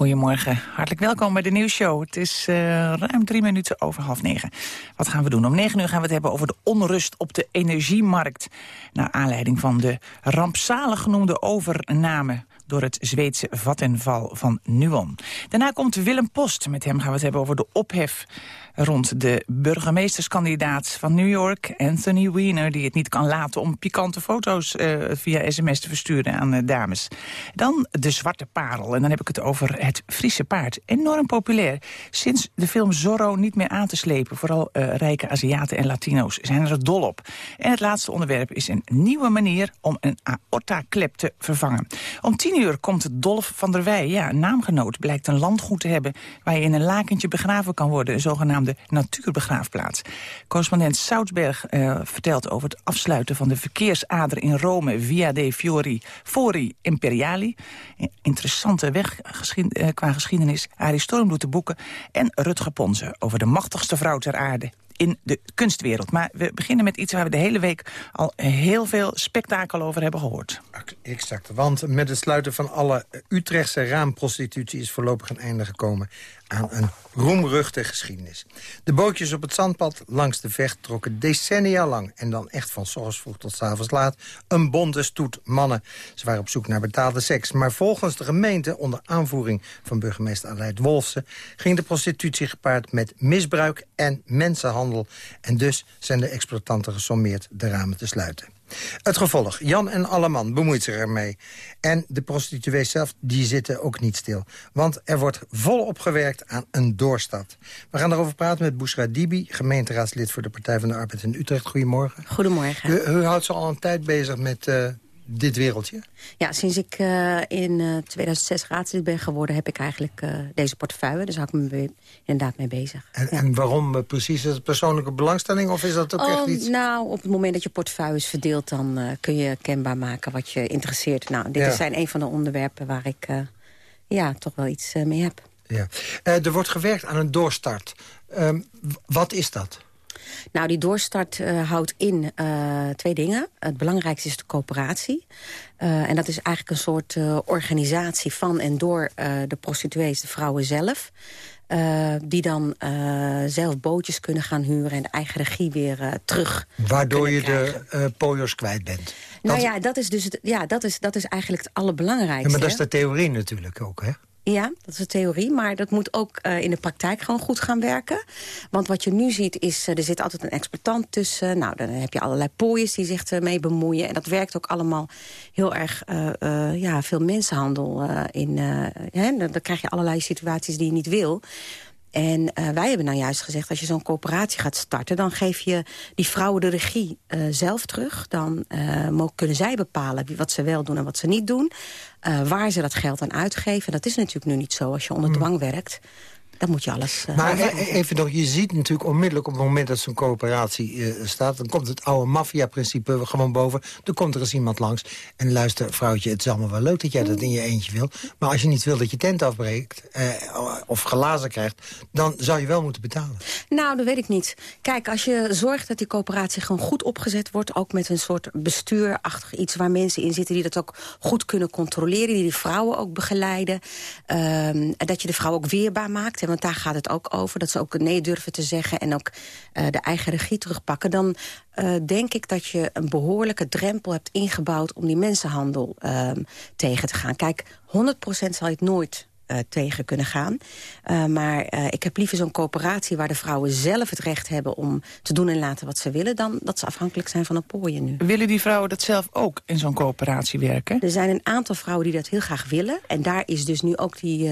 Goedemorgen, hartelijk welkom bij de nieuwsshow. Het is uh, ruim drie minuten over half negen. Wat gaan we doen? Om negen uur gaan we het hebben over de onrust op de energiemarkt. Naar aanleiding van de rampzalig genoemde overname door het Zweedse Vattenval van Nuon. Daarna komt Willem Post. Met hem gaan we het hebben over de ophef rond de burgemeesterskandidaat van New York, Anthony Weiner, die het niet kan laten om pikante foto's uh, via sms te versturen aan uh, dames. Dan de Zwarte Parel, en dan heb ik het over het Friese paard. Enorm populair. Sinds de film Zorro niet meer aan te slepen, vooral uh, rijke Aziaten en Latino's zijn er dol op. En het laatste onderwerp is een nieuwe manier om een aorta-klep te vervangen. Om tien uur komt Dolf van der Wij, ja, een naamgenoot, blijkt een landgoed te hebben waar je in een lakentje begraven kan worden, een zogenaamde natuurbegraafplaats. Correspondent Soutsberg uh, vertelt over het afsluiten van de verkeersader in Rome via de Fiori Fori Imperiali. Interessante weg uh, qua geschiedenis. Arie Storm doet de boeken. En Rutger Ponze over de machtigste vrouw ter aarde in de kunstwereld. Maar we beginnen met iets waar we de hele week al heel veel spektakel over hebben gehoord. Exact, want met het sluiten van alle Utrechtse raamprostitutie is voorlopig een einde gekomen aan een roemruchte geschiedenis. De bootjes op het zandpad langs de vecht trokken decennia lang... en dan echt van s vroeg tot s avonds laat... een bonte stoet mannen. Ze waren op zoek naar betaalde seks. Maar volgens de gemeente, onder aanvoering van burgemeester Aleid Wolfsen... ging de prostitutie gepaard met misbruik en mensenhandel. En dus zijn de exploitanten gesommeerd de ramen te sluiten. Het gevolg. Jan en Alleman bemoeit zich ermee. En de prostituees zelf, die zitten ook niet stil. Want er wordt volop gewerkt aan een doorstad. We gaan erover praten met Bouchra Dibi, gemeenteraadslid voor de Partij van de Arbeid in Utrecht. Goedemorgen. Goedemorgen. U, u houdt zo al een tijd bezig met... Uh, dit wereldje? Ja, sinds ik uh, in uh, 2006 raadslid ben geworden... heb ik eigenlijk uh, deze portefeuille. Dus hou ik me inderdaad mee bezig. En, ja. en waarom precies? Is het persoonlijke belangstelling of is dat ook oh, echt iets... Nou, op het moment dat je portefeuille is verdeeld... dan kun je kenbaar maken wat je interesseert. Nou, dit Ja. zijn een van de onderwerpen waar ik ja, toch wel iets mee heb. Ja. er wordt gewerkt aan een doorstart. Ehm, wat is dat? Nou, die doorstart uh, houdt in uh, twee dingen. Het belangrijkste is de coöperatie. Uh, en dat is eigenlijk een soort organisatie van en door de prostituees, de vrouwen zelf. die dan zelf bootjes kunnen gaan huren en de eigen regie weer terug Waardoor je krijgen. de pooiers kwijt bent. Nou ja, dat is, dus het, ja dat, is, dat is eigenlijk het allerbelangrijkste. Ja, maar dat is de theorie natuurlijk ook, hè? Ja, dat is de theorie, maar dat moet ook uh, in de praktijk gewoon goed gaan werken. Want wat je nu ziet is, uh, er zit altijd een exploitant tussen. Nou, dan heb je allerlei pooiers die zich ermee bemoeien. En dat werkt ook allemaal heel erg, uh, ja, veel mensenhandel in. Hè? Dan krijg je allerlei situaties die je niet wil. En uh, wij hebben nou juist gezegd, als je zo'n coöperatie gaat starten... dan geef je die vrouwen de regie uh, zelf terug. Dan uh, kunnen zij bepalen wat ze wel doen en wat ze niet doen. waar ze dat geld aan uitgeven. Dat is natuurlijk nu niet zo als je onder dwang werkt. Dan moet je alles... Uh, maar e even nog, je ziet natuurlijk onmiddellijk op het moment dat zo'n coöperatie uh, staat... dan komt het oude maffia-principe gewoon boven. Dan komt er eens iemand langs en luister, vrouwtje, het is allemaal wel leuk dat jij dat in je eentje wil. Maar als je niet wil dat je tent afbreekt uh, of glazen krijgt... dan zou je wel moeten betalen. Nou, dat weet ik niet. Kijk, als je zorgt dat die coöperatie gewoon goed opgezet wordt... ook met een soort bestuurachtig iets waar mensen in zitten... die dat ook goed kunnen controleren, die die vrouwen ook begeleiden... en dat je de vrouw ook weerbaar maakt... want daar gaat het ook over, dat ze ook nee durven te zeggen... en ook uh, de eigen regie terugpakken... dan uh, denk ik dat je een behoorlijke drempel hebt ingebouwd... om die mensenhandel uh, tegen te gaan. Kijk, 100% zal je het nooit tegen kunnen gaan. Uh, maar uh, ik heb liever zo'n coöperatie waar de vrouwen zelf het recht hebben... om te doen en laten wat ze willen... dan dat ze afhankelijk zijn van een pooien nu. Willen die vrouwen dat zelf ook in zo'n coöperatie werken? Er zijn een aantal vrouwen die dat heel graag willen. En daar is dus nu ook die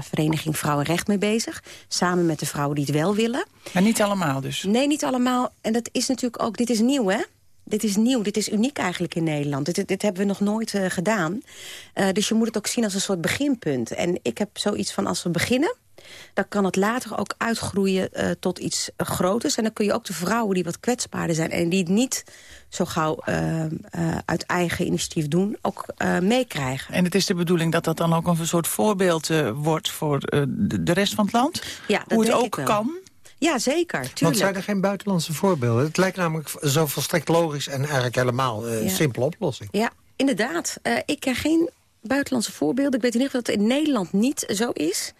vereniging Vrouwenrecht mee bezig. Samen met de vrouwen die het wel willen. Maar niet allemaal dus? Nee, niet allemaal. En dat is natuurlijk ook... Dit is nieuw, hè? Dit is nieuw, dit is uniek eigenlijk in Nederland. Dit, dit hebben we nog nooit uh, gedaan. Uh, dus je moet het ook zien als een soort beginpunt. En ik heb zoiets van als we beginnen... dan kan het later ook uitgroeien uh, tot iets groters. En dan kun je ook de vrouwen die wat kwetsbaarder zijn... en die het niet zo gauw uit eigen initiatief doen, ook meekrijgen. En het is de bedoeling dat dat dan ook een soort voorbeeld wordt... voor de, de rest van het land? Ja, dat Hoe het ook kan? Ja, zeker. Tuurlijk. Want zijn er geen buitenlandse voorbeelden? Het lijkt namelijk zo volstrekt logisch en eigenlijk helemaal uh, Ja. simpele oplossing. Ja, inderdaad. Uh, ik ken geen buitenlandse voorbeelden. Ik weet in ieder geval dat het in Nederland niet zo is.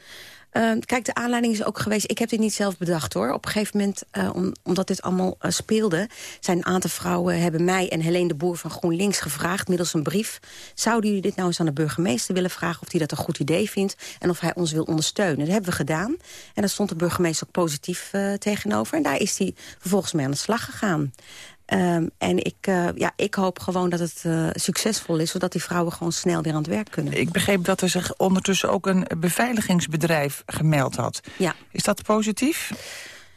Uh, kijk, de aanleiding is ook geweest... Ik heb dit niet zelf bedacht, hoor. Op een gegeven moment, om, omdat dit allemaal uh, speelde... zijn een aantal vrouwen hebben mij en Helene de Boer van GroenLinks gevraagd... middels een brief. Zouden jullie dit nou eens aan de burgemeester willen vragen... of hij dat een goed idee vindt en of hij ons wil ondersteunen? Dat hebben we gedaan. En daar stond de burgemeester ook positief tegenover. En daar is hij vervolgens mee aan de slag gegaan. Um, en ik, uh, ja, ik hoop gewoon dat het uh, succesvol is... zodat die vrouwen gewoon snel weer aan het werk kunnen. Ik begreep dat er zich ondertussen ook een beveiligingsbedrijf gemeld had. Ja. Is dat positief?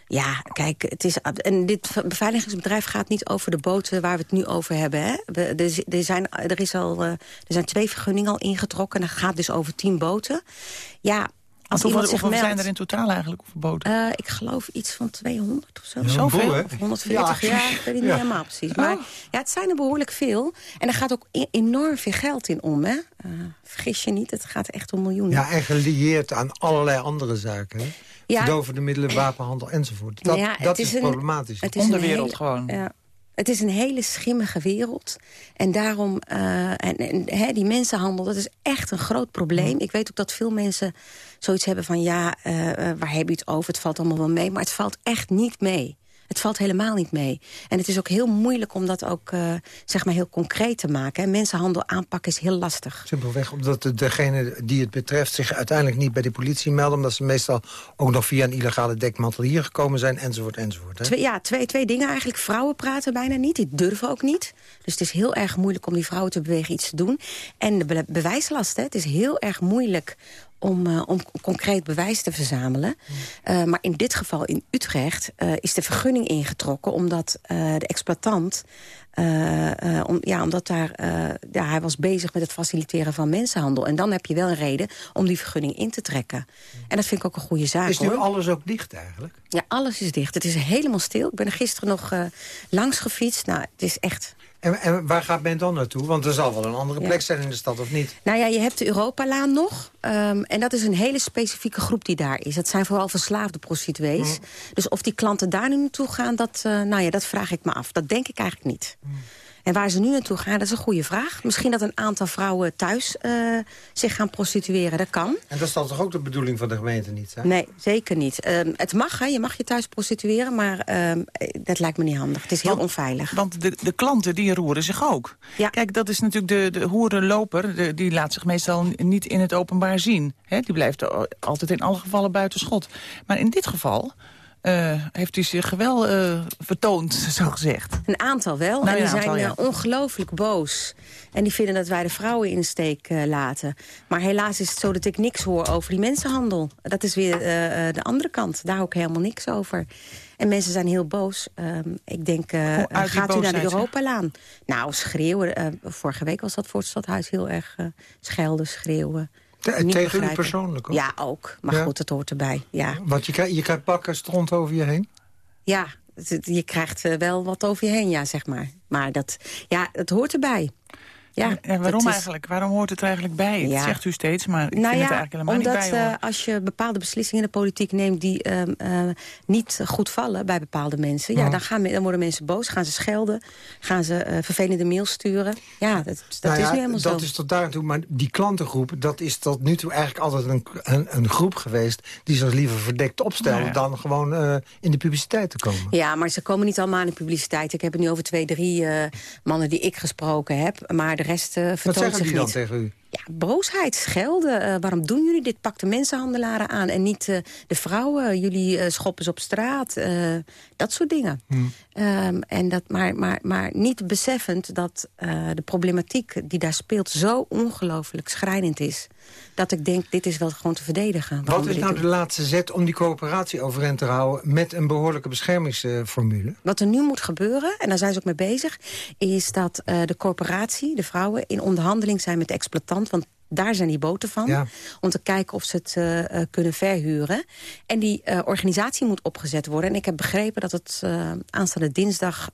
Ja, kijk, het is, en dit beveiligingsbedrijf gaat niet over de boten waar we het nu over hebben. Hè. We, er, er, zijn, er, is al, uh, er zijn twee vergunningen al ingetrokken en dat gaat dus over tien boten. Ja, als hoeveel, hoeveel meldt, zijn er in totaal eigenlijk verboden? Uh, ik geloof iets van 200 of zo. Ja, Zoveel? Of 140, ja, ja, ik weet het niet helemaal precies. Maar oh. ja, het zijn er behoorlijk veel. En er gaat ook enorm veel geld in om. Hè? Uh, vergis je niet, het gaat echt om miljoenen. Ja, en gelieerd aan allerlei andere zaken. Hè? Ja. Verdovende middelen, wapenhandel enzovoort. Dat, ja, dat is, is problematisch. Het is Onderwereld hele, gewoon. Ja. Het is een hele schimmige wereld. En daarom, uh, en, die mensenhandel, dat is echt een groot probleem. Ik weet ook dat veel mensen zoiets hebben van... ja, uh, waar heb je het over? Het valt allemaal wel mee. Maar het valt echt niet mee. Het valt helemaal niet mee. En het is ook heel moeilijk om dat ook uh, zeg maar heel concreet te maken. En mensenhandel aanpakken is heel lastig. Simpelweg omdat degene die het betreft zich uiteindelijk niet bij de politie melden... omdat ze meestal ook nog via een illegale dekmantel hier gekomen zijn, enzovoort, enzovoort. Hè? Twee, ja, twee, twee dingen eigenlijk. Vrouwen praten bijna niet, die durven ook niet. Dus het is heel erg moeilijk om die vrouwen te bewegen iets te doen. En de be bewijslast, hè. het is heel erg moeilijk om, uh, om concreet bewijs te verzamelen. Uh, maar in dit geval in Utrecht uh, is de vergunning ingetrokken... omdat de exploitant... om, ja, omdat daar, ja, hij was bezig met het faciliteren van mensenhandel. En dan heb je wel een reden om die vergunning in te trekken. En dat vind ik ook een goede zaak. Is nu hoor. alles ook dicht eigenlijk? Ja, alles is dicht. Het is helemaal stil. Ik ben er gisteren nog langs gefietst. Nou, het is echt en, en, waar gaat men dan naartoe? Want er zal wel een andere plek ja. zijn in de stad, of niet? Nou ja, je hebt de Europalaan nog. Um, en dat is een hele specifieke groep die daar is. Dat zijn vooral verslaafde prostituees. Mm. Dus of die klanten daar nu naartoe gaan, dat, uh, nou ja, dat vraag ik me af. Dat denk ik eigenlijk niet. Mm. En waar ze nu naartoe gaan, dat is een goede vraag. Misschien dat een aantal vrouwen thuis uh, zich gaan prostitueren, dat kan. En dat is dan toch ook de bedoeling van de gemeente niet? Hè? Nee, zeker niet. Um, het mag, hè, je mag je thuis prostitueren, maar um, dat lijkt me niet handig. Het is heel want, onveilig. Want de, de klanten, die roeren zich ook. Ja. Kijk, dat is natuurlijk de, de hoerenloper, de, die laat zich meestal niet in het openbaar zien. Hè? Die blijft altijd in alle gevallen buiten schot. Maar in dit geval... Uh, heeft u zich wel uh, vertoond, zo gezegd? Een aantal wel. Nou, en die zijn ja. uh, ongelooflijk boos. En die vinden dat wij de vrouwen in de steek laten. Maar helaas is het zo dat ik niks hoor over die mensenhandel. Dat is weer de andere kant. Daar ook helemaal niks over. En mensen zijn heel boos. Um, ik denk, gaat u naar de Europalaan? Nou, schreeuwen. vorige week was dat voor het stadhuis heel erg schelden, schreeuwen. Te tegen begrijpen. u persoonlijk ook? Ja, ook. Maar ja. goed, het hoort erbij. Ja. Want je krijgt, je krijgt pakken stront over je heen? Ja, je krijgt wel wat over je heen, ja, zeg maar. Maar dat, ja, het hoort erbij. Ja, en waarom is... eigenlijk? Waarom hoort het er eigenlijk bij? Dat zegt u steeds, maar ik nou vind ja, het eigenlijk helemaal omdat, niet bij. Omdat uh, als je bepaalde beslissingen in de politiek neemt... die uh, uh, niet goed vallen bij bepaalde mensen... Ja, dan, gaan, dan worden mensen boos, gaan ze schelden... gaan ze vervelende mails sturen. Ja, dat, dat nou is ja, nu helemaal dat zo. is tot daar toe, maar die klantengroep... dat is tot nu toe eigenlijk altijd een, een, een groep geweest... die zich liever verdekt opstellen... Nou ja. dan gewoon in de publiciteit te komen. Ja, maar ze komen niet allemaal in de publiciteit. Ik heb het nu over twee, drie mannen die ik gesproken heb. Maar de rest vertoont Wat zeggen die dan niet. tegen u? Ja, boosheid, schelden. Uh, waarom doen jullie dit? Pak de mensenhandelaren aan en niet uh, de vrouwen. Jullie uh, schoppen ze op straat. dat soort dingen. Hmm. Um, en dat, maar, maar, maar niet beseffend dat de problematiek die daar speelt... zo ongelooflijk schrijnend is. Dat ik denk, dit is wel gewoon te verdedigen. Wat is nou de laatste zet om die coöperatie overeind te houden... met een behoorlijke beschermingsformule? Wat er nu moet gebeuren, en daar zijn ze ook mee bezig... is dat de coöperatie, de vrouwen, in onderhandeling zijn met de want daar zijn die boten van. Ja. Om te kijken of ze het uh, kunnen verhuren. En die uh, organisatie moet opgezet worden. En ik heb begrepen dat het uh, aanstaande dinsdag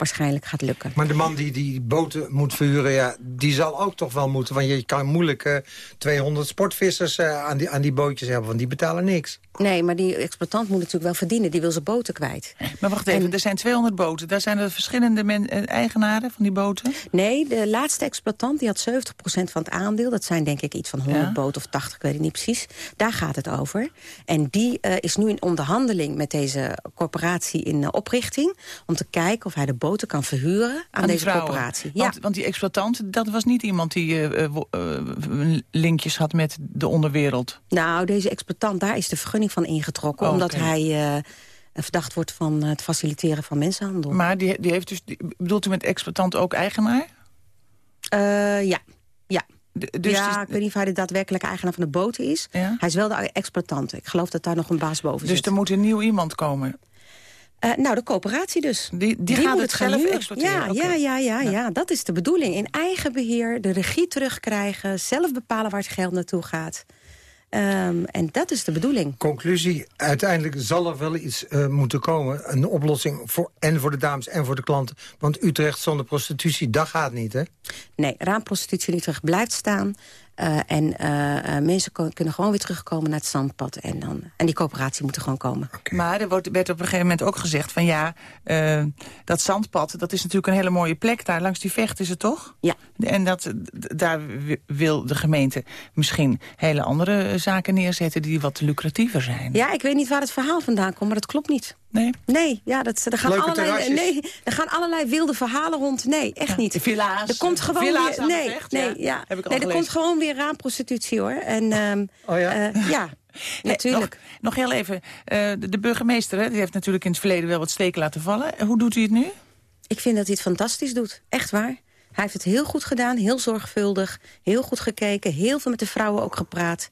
waarschijnlijk gaat lukken. Maar de man die die boten moet verhuren, ja, die zal ook toch wel moeten. Want je kan moeilijk uh, 200 sportvissers uh, aan, die, aan die bootjes hebben, want die betalen niks. Nee, maar die exploitant moet natuurlijk wel verdienen. Die wil zijn boten kwijt. Maar wacht even, er zijn 200 boten. Daar zijn er verschillende men, eigenaren van die boten? Nee, de laatste exploitant die had 70% van het aandeel. Dat zijn denk ik iets van 100 ja. boten of 80, ik weet het niet precies. Daar gaat het over. En die uh, is nu in onderhandeling met deze corporatie in uh, oprichting... om te kijken of hij de boten kan verhuren aan, aan deze vrouwen. corporatie. Want, ja. want die exploitant, dat was niet iemand die uh, linkjes had met de onderwereld. Nou, deze exploitant, daar is de vergunning van ingetrokken... Oh, omdat hij verdacht wordt van het faciliteren van mensenhandel. Maar die, die heeft dus, die, bedoelt u met exploitant ook eigenaar? Uh, ja, ja. De, dus ja, ik weet niet of hij de daadwerkelijke eigenaar van de boten is. Ja? Hij is wel de exploitant. Ik geloof dat daar nog een baas boven Dus zit. er moet een nieuw iemand komen? Eh, nou, de coöperatie dus. Die, die, gaat moet het gaan zelf exploiteren? Ja, ja, ja, ja, ja, dat is de bedoeling. In eigen beheer, de regie terugkrijgen... zelf bepalen waar het geld naartoe gaat. Ehm, en dat is de bedoeling. Conclusie, uiteindelijk zal er wel iets uh, moeten komen. Een oplossing voor, en voor de dames en voor de klanten. Want Utrecht zonder prostitutie, dat gaat niet, hè? Nee, raamprostitutie in Utrecht blijft staan. Uh, en uh, mensen kunnen gewoon weer terugkomen naar het zandpad. En, dan, en die coöperatie moet er gewoon komen. Okay. Maar er wordt, werd op een gegeven moment ook gezegd van ja, uh, dat zandpad, dat is natuurlijk een hele mooie plek daar. Langs die vecht is het toch? Ja. En dat, daar wil de gemeente misschien hele andere zaken neerzetten die wat lucratiever zijn. Ja, ik weet niet waar het verhaal vandaan komt, maar dat klopt niet. Nee? Nee, ja, dat, er, gaan Leuke allerlei, terrasjes. nee, er gaan allerlei wilde verhalen rond. Nee, echt niet. Villa's. Er komt gewoon villa's weer, de nee, nee, ja. ja. Heb ik al nee er gelezen. komt gewoon weer raamprostitutie hoor. En, um, oh ja? Uh, ja, natuurlijk. Nog, nog heel even, uh, de, de, burgemeester hè, die heeft natuurlijk in het verleden wel wat steken laten vallen. Hoe doet hij het nu? Ik vind dat hij het fantastisch doet. Echt waar. Hij heeft het heel goed gedaan, heel zorgvuldig, heel goed gekeken. Heel veel met de vrouwen ook gepraat.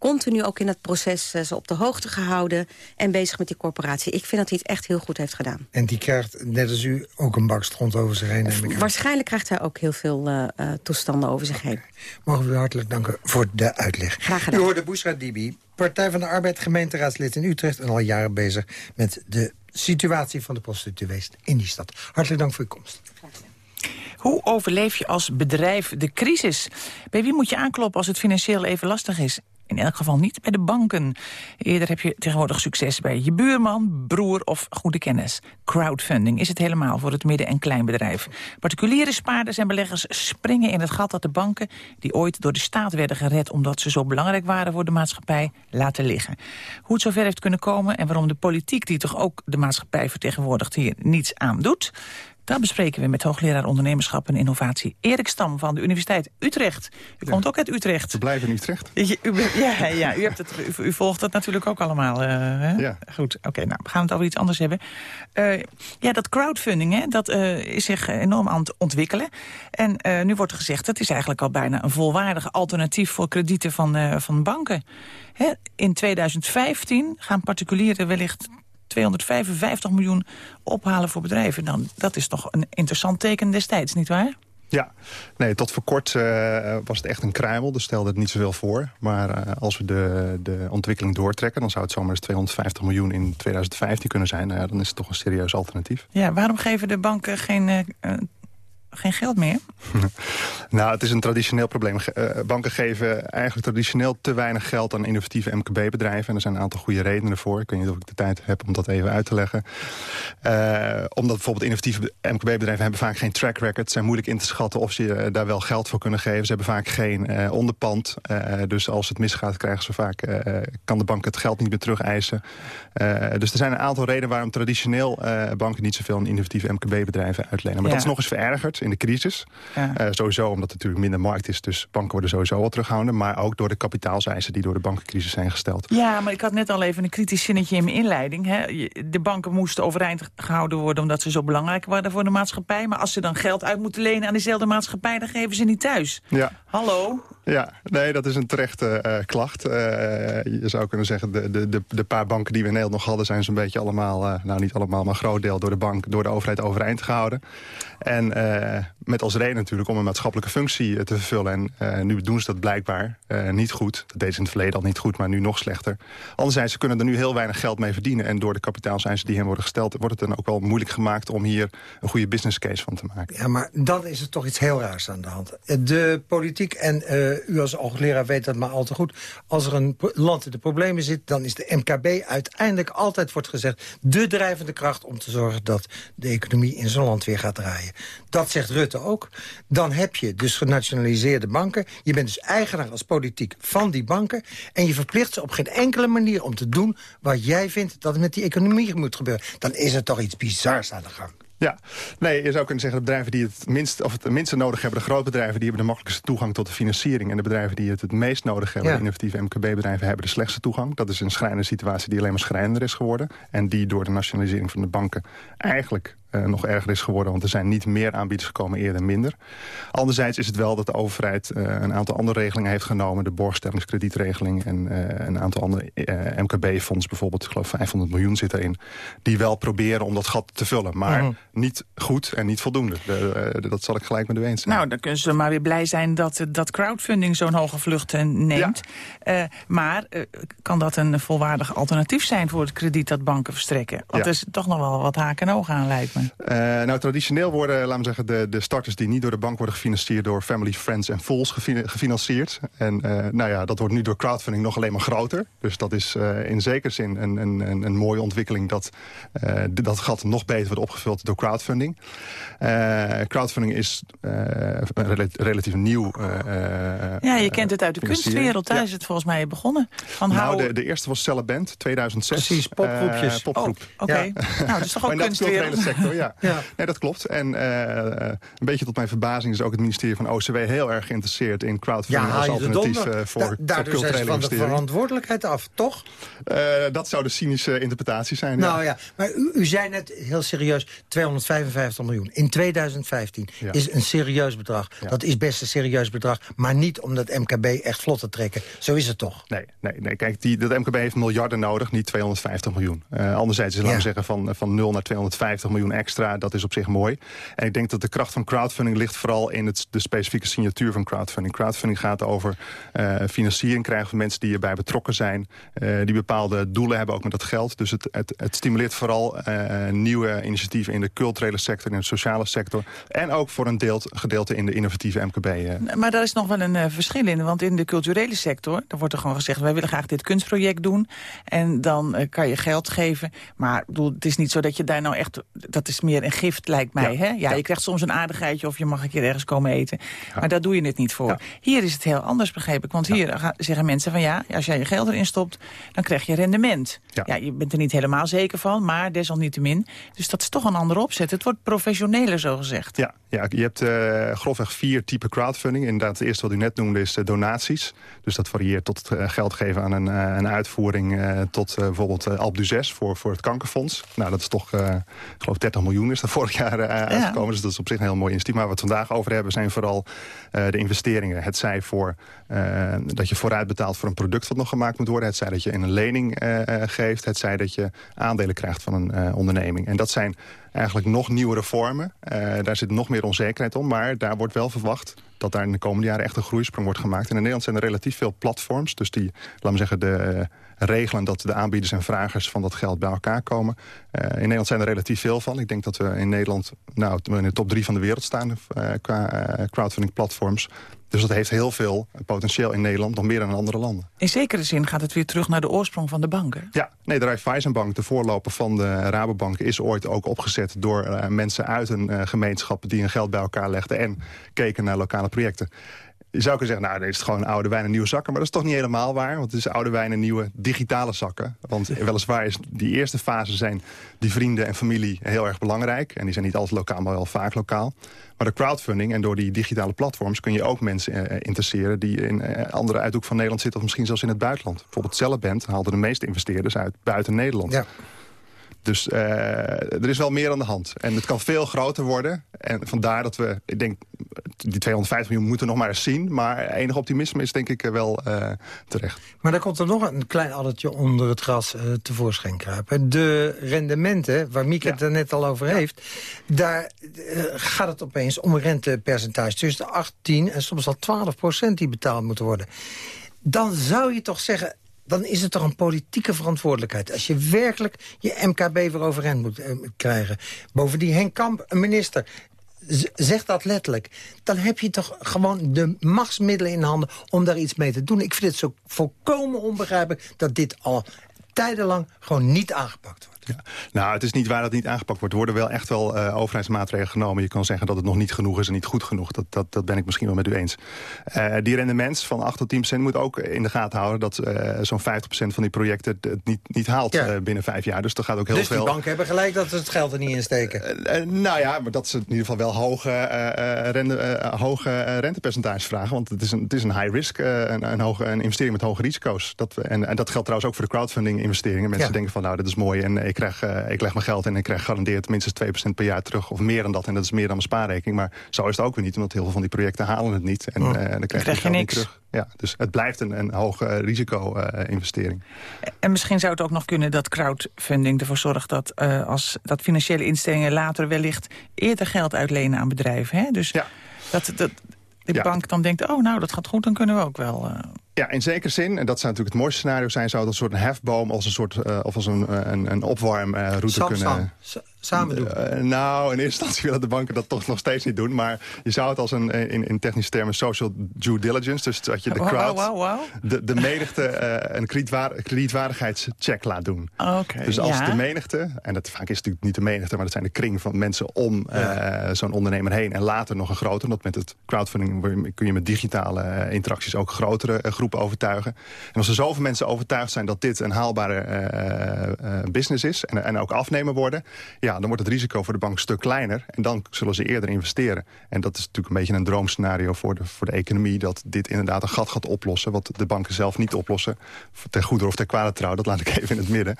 Continu ook in het proces uh, ze op de hoogte gehouden. En bezig met die corporatie. Ik vind dat hij het echt heel goed heeft gedaan. En die krijgt, net als u, ook een bak stront over zich heen. neem ik aan. Waarschijnlijk krijgt hij ook heel veel uh, uh, toestanden over zich heen. Mogen we u hartelijk danken voor de uitleg. Graag gedaan. U hoorde Boesra Dibi, Partij van de Arbeid, gemeenteraadslid in Utrecht... en al jaren bezig met de situatie van de prostituees in die stad. Hartelijk dank voor uw komst. Hoe overleef je als bedrijf de crisis? Bij wie moet je aankloppen als het financieel even lastig is? In elk geval niet bij de banken. Eerder heb je tegenwoordig succes bij je buurman, broer of goede kennis. Crowdfunding is het helemaal voor het midden- en kleinbedrijf. Particuliere spaarders en beleggers springen in het gat dat de banken... die ooit door de staat werden gered omdat ze zo belangrijk waren voor de maatschappij... laten liggen. Hoe het zover heeft kunnen komen en waarom de politiek... die toch ook de maatschappij vertegenwoordigt hier niets aan doet... Dat bespreken we met hoogleraar ondernemerschap en innovatie Erik Stam van de Universiteit Utrecht. U komt ook uit Utrecht. We blijven in Utrecht. U, u, ja, ja u, hebt het, u, u, volgt dat natuurlijk ook allemaal. Uh, hè? Ja. Goed, oké, okay, nou, we gaan het over iets anders hebben. Uh, ja, dat crowdfunding, hè, dat uh, is zich enorm aan het ontwikkelen. En nu wordt er gezegd, dat is eigenlijk al bijna een volwaardig alternatief voor kredieten van, van banken. Hè? In 2015 gaan particulieren wellicht 255 miljoen ophalen voor bedrijven. Nou, dat is toch een interessant teken destijds, nietwaar? Ja, nee, tot voor kort uh, was het echt een kruimel, dus stelde het niet zoveel voor. Maar uh, als we de, de ontwikkeling doortrekken... dan zou het zomaar eens 250 miljoen in 2015 kunnen zijn. Nou ja, dan is het toch een serieus alternatief. Ja, waarom geven de banken geen... Uh, geen geld meer? nou, het is een traditioneel probleem. Uh, banken geven eigenlijk traditioneel te weinig geld aan innovatieve MKB-bedrijven. En er zijn een aantal goede redenen voor. Ik weet niet of ik de tijd heb om dat even uit te leggen. Uh, omdat bijvoorbeeld innovatieve MKB-bedrijven hebben vaak geen track record. Het zijn moeilijk in te schatten of ze uh, daar wel geld voor kunnen geven. Ze hebben vaak geen onderpand. dus als het misgaat, krijgen ze vaak, kan de bank het geld niet meer terug eisen. dus er zijn een aantal redenen waarom traditioneel banken niet zoveel aan innovatieve MKB-bedrijven uitlenen. Maar ja. dat is nog eens verergerd in de crisis. Ja. Uh, sowieso omdat het natuurlijk minder markt is. Dus banken worden sowieso wel terughouden. Maar ook door de kapitaalseisen die door de bankencrisis zijn gesteld. Ja, maar ik had net al even een kritisch zinnetje in mijn inleiding. Hè. De banken moesten overeind gehouden worden omdat ze zo belangrijk waren voor de maatschappij. Maar als ze dan geld uit moeten lenen aan diezelfde maatschappij... dan geven ze niet thuis. Ja. Hallo? Ja, nee, dat is een terechte uh, klacht. Uh, je zou kunnen zeggen, de, de, de, de paar banken die we in Nederland nog hadden... zijn zo'n beetje allemaal, nou niet allemaal, maar een groot deel door de bank, door de overheid overeind gehouden. En met als reden natuurlijk om een maatschappelijke functie te vervullen. En nu doen ze dat blijkbaar niet goed. Dat deed ze in het verleden al niet goed, maar nu nog slechter. Anderzijds, ze kunnen er nu heel weinig geld mee verdienen. En door de kapitaalseisen die hen worden gesteld... wordt het dan ook wel moeilijk gemaakt om hier een goede business case van te maken. Ja, maar dan is er toch iets heel raars aan de hand. De politiek, en u als hoogleraar weet dat maar al te goed... als er een land in de problemen zit, dan is de MKB uiteindelijk altijd, wordt gezegd... de drijvende kracht om te zorgen dat de economie in zo'n land weer gaat draaien. Dat zegt Rutte ook. Dan heb je dus genationaliseerde banken. Je bent dus eigenaar als politiek van die banken. En je verplicht ze op geen enkele manier om te doen... wat jij vindt dat met die economie moet gebeuren. Dan is er toch iets bizars aan de gang. Ja, nee, je zou kunnen zeggen de bedrijven die het minst, of het minste nodig hebben... de grote bedrijven die hebben de makkelijkste toegang tot de financiering... en de bedrijven die het het meest nodig hebben, de innovatieve MKB-bedrijven... hebben de slechtste toegang. Dat is een schrijnende situatie die alleen maar schrijnender is geworden... en die door de nationalisering van de banken eigenlijk uh, nog erger is geworden. Want er zijn niet meer aanbieders gekomen, eerder minder. Anderzijds is het wel dat de overheid uh, een aantal andere regelingen heeft genomen. De borgstellingskredietregeling en uh, een aantal andere MKB-fonds bijvoorbeeld. Ik geloof 500 miljoen zit erin. Die wel proberen om dat gat te vullen. Maar mm. niet goed en niet voldoende. De, dat zal ik gelijk met u eens zijn. Nou, dan kunnen ze maar weer blij zijn dat, dat crowdfunding zo'n hoge vlucht neemt. Ja. maar kan dat een volwaardig alternatief zijn voor het krediet dat banken verstrekken? Want ja. er is toch nog wel wat haken en ogen aan lijkt me. Uh, nou, traditioneel worden, laten we zeggen, de, de starters die niet door de bank worden gefinancierd... door family, friends en fools gefinancierd. En uh, nou ja, dat wordt nu door crowdfunding nog alleen maar groter. Dus dat is uh, in zekere zin een, een, een, een mooie ontwikkeling... dat dat gat nog beter wordt opgevuld door crowdfunding. crowdfunding is rel relatief nieuw. ja, je kent het uit de kunstwereld. Daar ja. is het volgens mij begonnen. Van nou, de, de eerste was Celleband, 2006. Precies, popgroepjes. popgroep. Oh, Oké, okay. ja. nou, dat is toch ook kunstwereld. sector ja. ja. Nee, dat klopt. En uh, een beetje tot mijn verbazing is ook het ministerie van OCW heel erg geïnteresseerd in crowdfunding ja, als alternatief uh, voor, da daar voor culturele van de verantwoordelijkheid af, toch? Uh, dat zou de cynische interpretatie zijn. Nou ja, ja. maar u, u, zei net heel serieus 255 miljoen. In 2015 ja. is een serieus bedrag. Dat is best een serieus bedrag, maar niet om dat MKB echt vlot te trekken. Zo is het toch? Nee, nee, nee. kijk, die, dat MKB heeft miljarden nodig, niet 250 miljoen. anderzijds is het, lang zeggen, van, van 0 naar 250 miljoen extra, dat is op zich mooi. En ik denk dat de kracht van crowdfunding ligt vooral in het, de specifieke signatuur van crowdfunding. Crowdfunding gaat over uh, financiering krijgen van mensen die erbij betrokken zijn. Uh, die bepaalde doelen hebben ook met dat geld. Dus het, het, het stimuleert vooral uh, nieuwe initiatieven in de culturele sector, in de sociale sector. En ook voor een deel, gedeelte in de innovatieve MKB. Maar daar is nog wel een verschil in. Want in de culturele sector, daar wordt er gewoon gezegd... wij willen graag dit kunstproject doen. En dan kan je geld geven. Maar bedoel, het is niet zo dat je daar nou echt... dat is meer een gift, lijkt mij. Ja, hè? Ja, Je krijgt soms een aardigheidje of je mag een keer ergens komen eten. Maar daar doe je het niet voor. Hier is het heel anders, begreep ik. Want hier zeggen mensen van ja, als jij je geld erin stopt... dan krijg je rendement. Ja. je bent er niet helemaal zeker van, maar desalniettemin. Dus dat is toch een andere opzet. Het wordt professioneler, zo gezegd. Ja, ja je hebt uh, grofweg vier typen crowdfunding. Inderdaad, het eerste wat u net noemde is uh, donaties. Dus dat varieert tot uh, geld geven aan een, een uitvoering... tot bijvoorbeeld Alp du 6 voor, voor het kankerfonds. Nou, dat is toch, ik geloof 30 miljoen is dat vorig jaar uh, uitgekomen. Dus dat is op zich een heel mooi initiatief. Maar wat we het vandaag over hebben zijn vooral uh, de investeringen. Het zij voor uh, dat je vooruit betaalt voor een product wat nog gemaakt moet worden. Het zij dat je in een lening geeft. Het zij dat je aandelen krijgt van een onderneming. En dat zijn eigenlijk nog nieuwere vormen. daar zit nog meer onzekerheid om. Maar daar wordt wel verwacht dat daar in de komende jaren echt een groeisprong wordt gemaakt. En in Nederland zijn er relatief veel platforms. Dus die, laten we zeggen, de regelen dat de aanbieders en vragers van dat geld bij elkaar komen. Uh, in Nederland zijn er relatief veel van. Ik denk dat we in Nederland nou, in de top drie van de wereld staan uh, qua uh, crowdfunding platforms. Dus dat heeft heel veel potentieel in Nederland, nog meer dan in andere landen. In zekere zin gaat het weer terug naar de oorsprong van de banken? Ja, nee, de Raiffeisenbank, de voorloper van de Rabobank... is ooit ook opgezet door uh, mensen uit een uh, gemeenschap... die hun geld bij elkaar legden en keken naar lokale projecten. Je zou kunnen zeggen, nou, dit is gewoon oude wijn en nieuwe zakken. Maar dat is toch niet helemaal waar. Want het is oude wijn en nieuwe digitale zakken. Want weliswaar is die eerste fase zijn die vrienden en familie heel erg belangrijk. En die zijn niet altijd lokaal, maar wel vaak lokaal. Maar de crowdfunding en door die digitale platforms... kun je ook mensen eh, interesseren die in eh, andere uithoek van Nederland zitten... of misschien zelfs in het buitenland. Bijvoorbeeld Celleband haalde de meeste investeerders uit buiten Nederland. Ja. Dus uh, er is wel meer aan de hand. En het kan veel groter worden. En vandaar dat we, ik denk, die 250 miljoen moeten nog maar eens zien. Maar enig optimisme is denk ik wel terecht. Maar dan komt er nog een klein addertje onder het gras tevoorschijn kruipen. De rendementen, waar Mieke het er net al over heeft... daar gaat het opeens om een rentepercentage tussen de 18 en soms al 12 procent die betaald moeten worden. Dan zou je toch zeggen, dan is het toch een politieke verantwoordelijkheid. Als je werkelijk je MKB weer overeind moet eh, krijgen. Bovendien Henk Kamp, een minister, zegt dat letterlijk. Dan heb je toch gewoon de machtsmiddelen in handen om daar iets mee te doen. Ik vind het zo volkomen onbegrijpelijk dat dit al tijdenlang gewoon niet aangepakt wordt. Ja. Nou, het is niet waar dat niet aangepakt wordt. Er worden wel echt wel uh, overheidsmaatregelen genomen. Je kan zeggen dat het nog niet genoeg is en niet goed genoeg. Dat, dat, dat ben ik misschien wel met u eens. Uh, die rendements van 8 tot 10 procent moet ook in de gaten houden... dat uh, zo'n 50 procent van die projecten het niet, niet haalt ja. binnen vijf jaar. Dus er gaat ook heel dus veel... Dus die banken hebben gelijk dat ze het geld er niet in steken? nou ja, maar dat ze in ieder geval wel hoge, rente, hoge rentepercentages vragen. Want het is een, het is een high risk, een, een, hoge, een investering met hoge risico's. Dat, en, en dat geldt trouwens ook voor de crowdfunding investeringen. Mensen ja. denken van nou, dit is mooi en ik krijg, uh, ik leg mijn geld en ik krijg gegarandeerd minstens 2% per jaar terug. Of meer dan dat. En dat is meer dan mijn spaarrekening. Maar zo is het ook weer niet. Omdat heel veel van die projecten halen het niet. En, oh. uh, dan krijg, krijg je, niks. terug. Ja, dus het blijft een, een hoge uh, risico-investering. en misschien zou het ook nog kunnen dat crowdfunding ervoor zorgt... dat, als, dat financiële instellingen later wellicht eerder geld uitlenen aan bedrijven. Hè? Dus ja. dat, dat de Ja. bank dan denkt, oh nou, dat gaat goed, dan kunnen we ook wel... eh, Ja, in zekere zin, en dat zou natuurlijk het mooiste scenario zijn... zou het een soort hefboom als een soort uh, of als een, uh, een, een opwarmroute Sam, kunnen... Sam, sa- samen doen. Uh, nou, in eerste instantie willen de banken dat toch nog steeds niet doen. Maar je zou het als een, in, in technische termen, social due diligence... dus dat je de Wauw, crowd, wauw, wauw. de, de menigte uh, een kredietwaar, kredietwaardigheidscheck laat doen. Dus als ja. de menigte, en dat vaak is natuurlijk niet de menigte... maar dat zijn de kring van mensen om Ja. uh, zo'n ondernemer heen... en later nog een groter, want met het crowdfunding... kun je met digitale interacties ook grotere uh, overtuigen. En als er zoveel mensen overtuigd zijn dat dit een haalbare uh, uh, business is... En, en ook afnemer worden, ja, dan wordt het risico voor de bank een stuk kleiner. En dan zullen ze eerder investeren. En dat is natuurlijk een beetje een droomscenario voor de, voor de economie... dat dit inderdaad een gat gaat oplossen, wat de banken zelf niet oplossen. Ten goede of ten kwade trouw, dat laat ik even in het midden.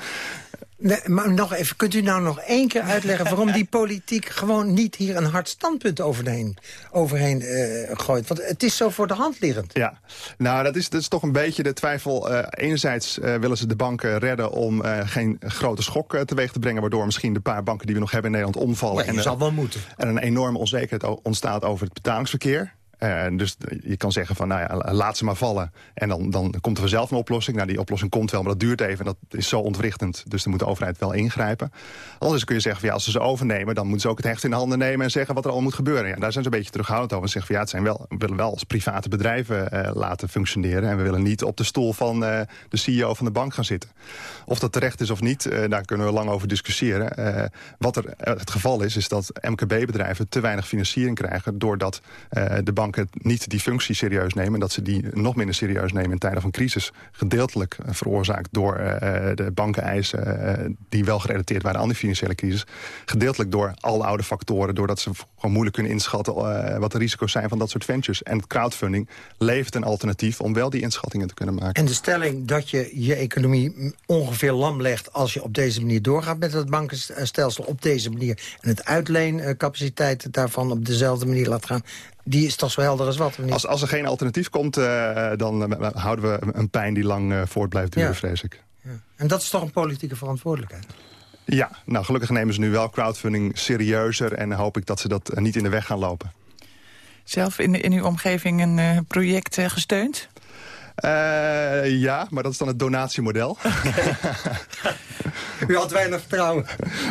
Nee, maar nog even, kunt u nou nog één keer uitleggen... waarom die politiek gewoon niet hier een hard standpunt overheen, overheen uh, gooit? Want het is zo voor de hand liggend. Ja, nou dat is, dat is toch een beetje de twijfel. Uh, enerzijds uh, willen ze de banken redden om uh, geen grote schok uh, teweeg te brengen... waardoor misschien de paar banken die we nog hebben in Nederland omvallen. En, zal wel moeten. En een enorme onzekerheid ontstaat over het betalingsverkeer. Uh, dus je kan zeggen van, nou ja, laat ze maar vallen. En dan, dan komt er vanzelf een oplossing. Nou, die oplossing komt wel, maar dat duurt even. En dat is zo ontwrichtend. Dus dan moet de overheid wel ingrijpen. Anders kun je zeggen, van, ja, als ze ze overnemen... dan moeten ze ook het heft in de handen nemen en zeggen wat er al moet gebeuren. Ja, daar zijn ze een beetje terughoudend over. En zeggen van, ja, het zijn wel, we willen wel als private bedrijven uh, laten functioneren. En we willen niet op de stoel van de CEO van de bank gaan zitten. Of dat terecht is of niet, daar kunnen we lang over discussiëren. wat er het geval is, is dat MKB-bedrijven te weinig financiering krijgen... doordat de bank niet die functie serieus nemen... en dat ze die nog minder serieus nemen in tijden van crisis. Gedeeltelijk veroorzaakt door uh, de bankeneisen... Die wel gerelateerd waren aan die financiële crisis. Gedeeltelijk door alle oude factoren... doordat ze gewoon moeilijk kunnen inschatten... Wat de risico's zijn van dat soort ventures. En crowdfunding levert een alternatief... om wel die inschattingen te kunnen maken. En de stelling dat je je economie ongeveer lam legt... als je op deze manier doorgaat met het bankenstelsel op deze manier... en het uitleencapaciteit daarvan op dezelfde manier laat gaan die is toch zo helder als wat? Als, als er geen alternatief komt, uh, dan uh, houden we een pijn die lang uh, voort blijft duren, ja. vrees ik. Ja. En dat is toch een politieke verantwoordelijkheid? Ja, nou gelukkig nemen ze nu wel crowdfunding serieuzer... en hoop ik dat ze dat niet in de weg gaan lopen. Zelf in, in uw omgeving een project gesteund? Uh, ja, maar dat is dan het donatiemodel. U had weinig vertrouwen.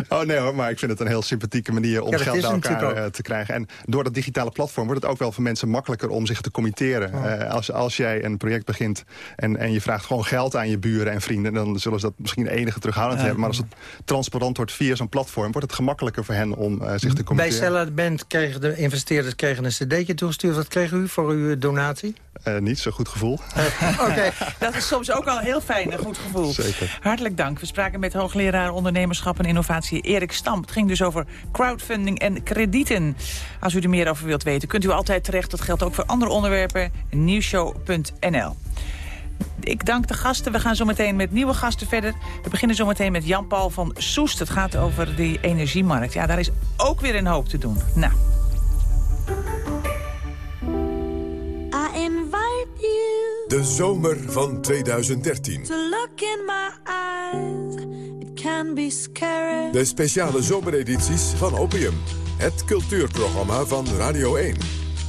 Oh nee hoor, maar ik vind het een heel sympathieke manier om ja, geld bij elkaar uh, te krijgen. En door dat digitale platform wordt het ook wel voor mensen makkelijker om zich te committeren. Oh. Uh, als, als jij een project begint en, en je vraagt gewoon geld aan je buren en vrienden... dan zullen ze dat misschien enige terughoudend ja. hebben. Maar als het transparant wordt via zo'n platform... wordt het gemakkelijk voor hen om uh, zich te committeren. Bij Stella Band kregen de investeerders kregen een cd'tje toegestuurd. Wat kreeg u voor uw donatie? Niet, zo goed gevoel. okay. Dat is soms ook al heel fijn, een goed gevoel. Zeker. Hartelijk dank. We spraken met hoogleraar ondernemerschap en innovatie Erik Stamp. Het ging dus over crowdfunding en kredieten. Als u er meer over wilt weten, kunt u altijd terecht. Dat geldt ook voor andere onderwerpen. Nieuwshow.nl ik dank de gasten. We gaan zo meteen met nieuwe gasten verder. We beginnen zo meteen met Jan-Paul van Soest. Het gaat over de energiemarkt. Ja, daar is ook weer een hoop te doen. Nou... De zomer van 2013. To look in my eyes, it can be scary. De speciale zomeredities van Opium. Het cultuurprogramma van Radio 1.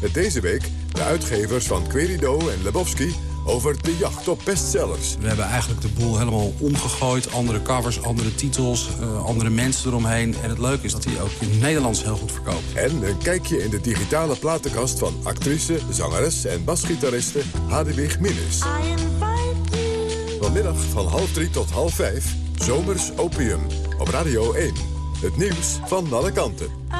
Met deze week de uitgevers van Querido en Lebowski over de jacht op bestsellers. We hebben eigenlijk de boel helemaal omgegooid. Andere covers, andere titels, uh, andere mensen eromheen. En het leuke is dat hij ook in het Nederlands heel goed verkoopt. En een kijkje in de digitale platenkast van actrice, zangeres en basgitariste Hadewig Minnes. Vanmiddag van half drie tot half vijf, Zomers Opium. Op Radio 1. Het nieuws van alle kanten.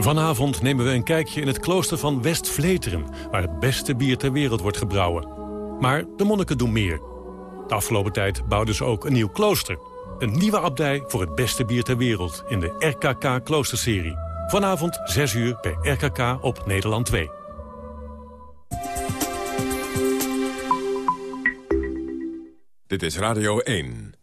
Vanavond nemen we een kijkje in het klooster van West-Vleteren... waar het beste bier ter wereld wordt gebrouwen. Maar de monniken doen meer. De afgelopen tijd bouwden ze ook een nieuw klooster. Een nieuwe abdij voor het beste bier ter wereld in de RKK Kloosterserie. Vanavond 6 uur bij RKK op Nederland 2. Dit is Radio 1.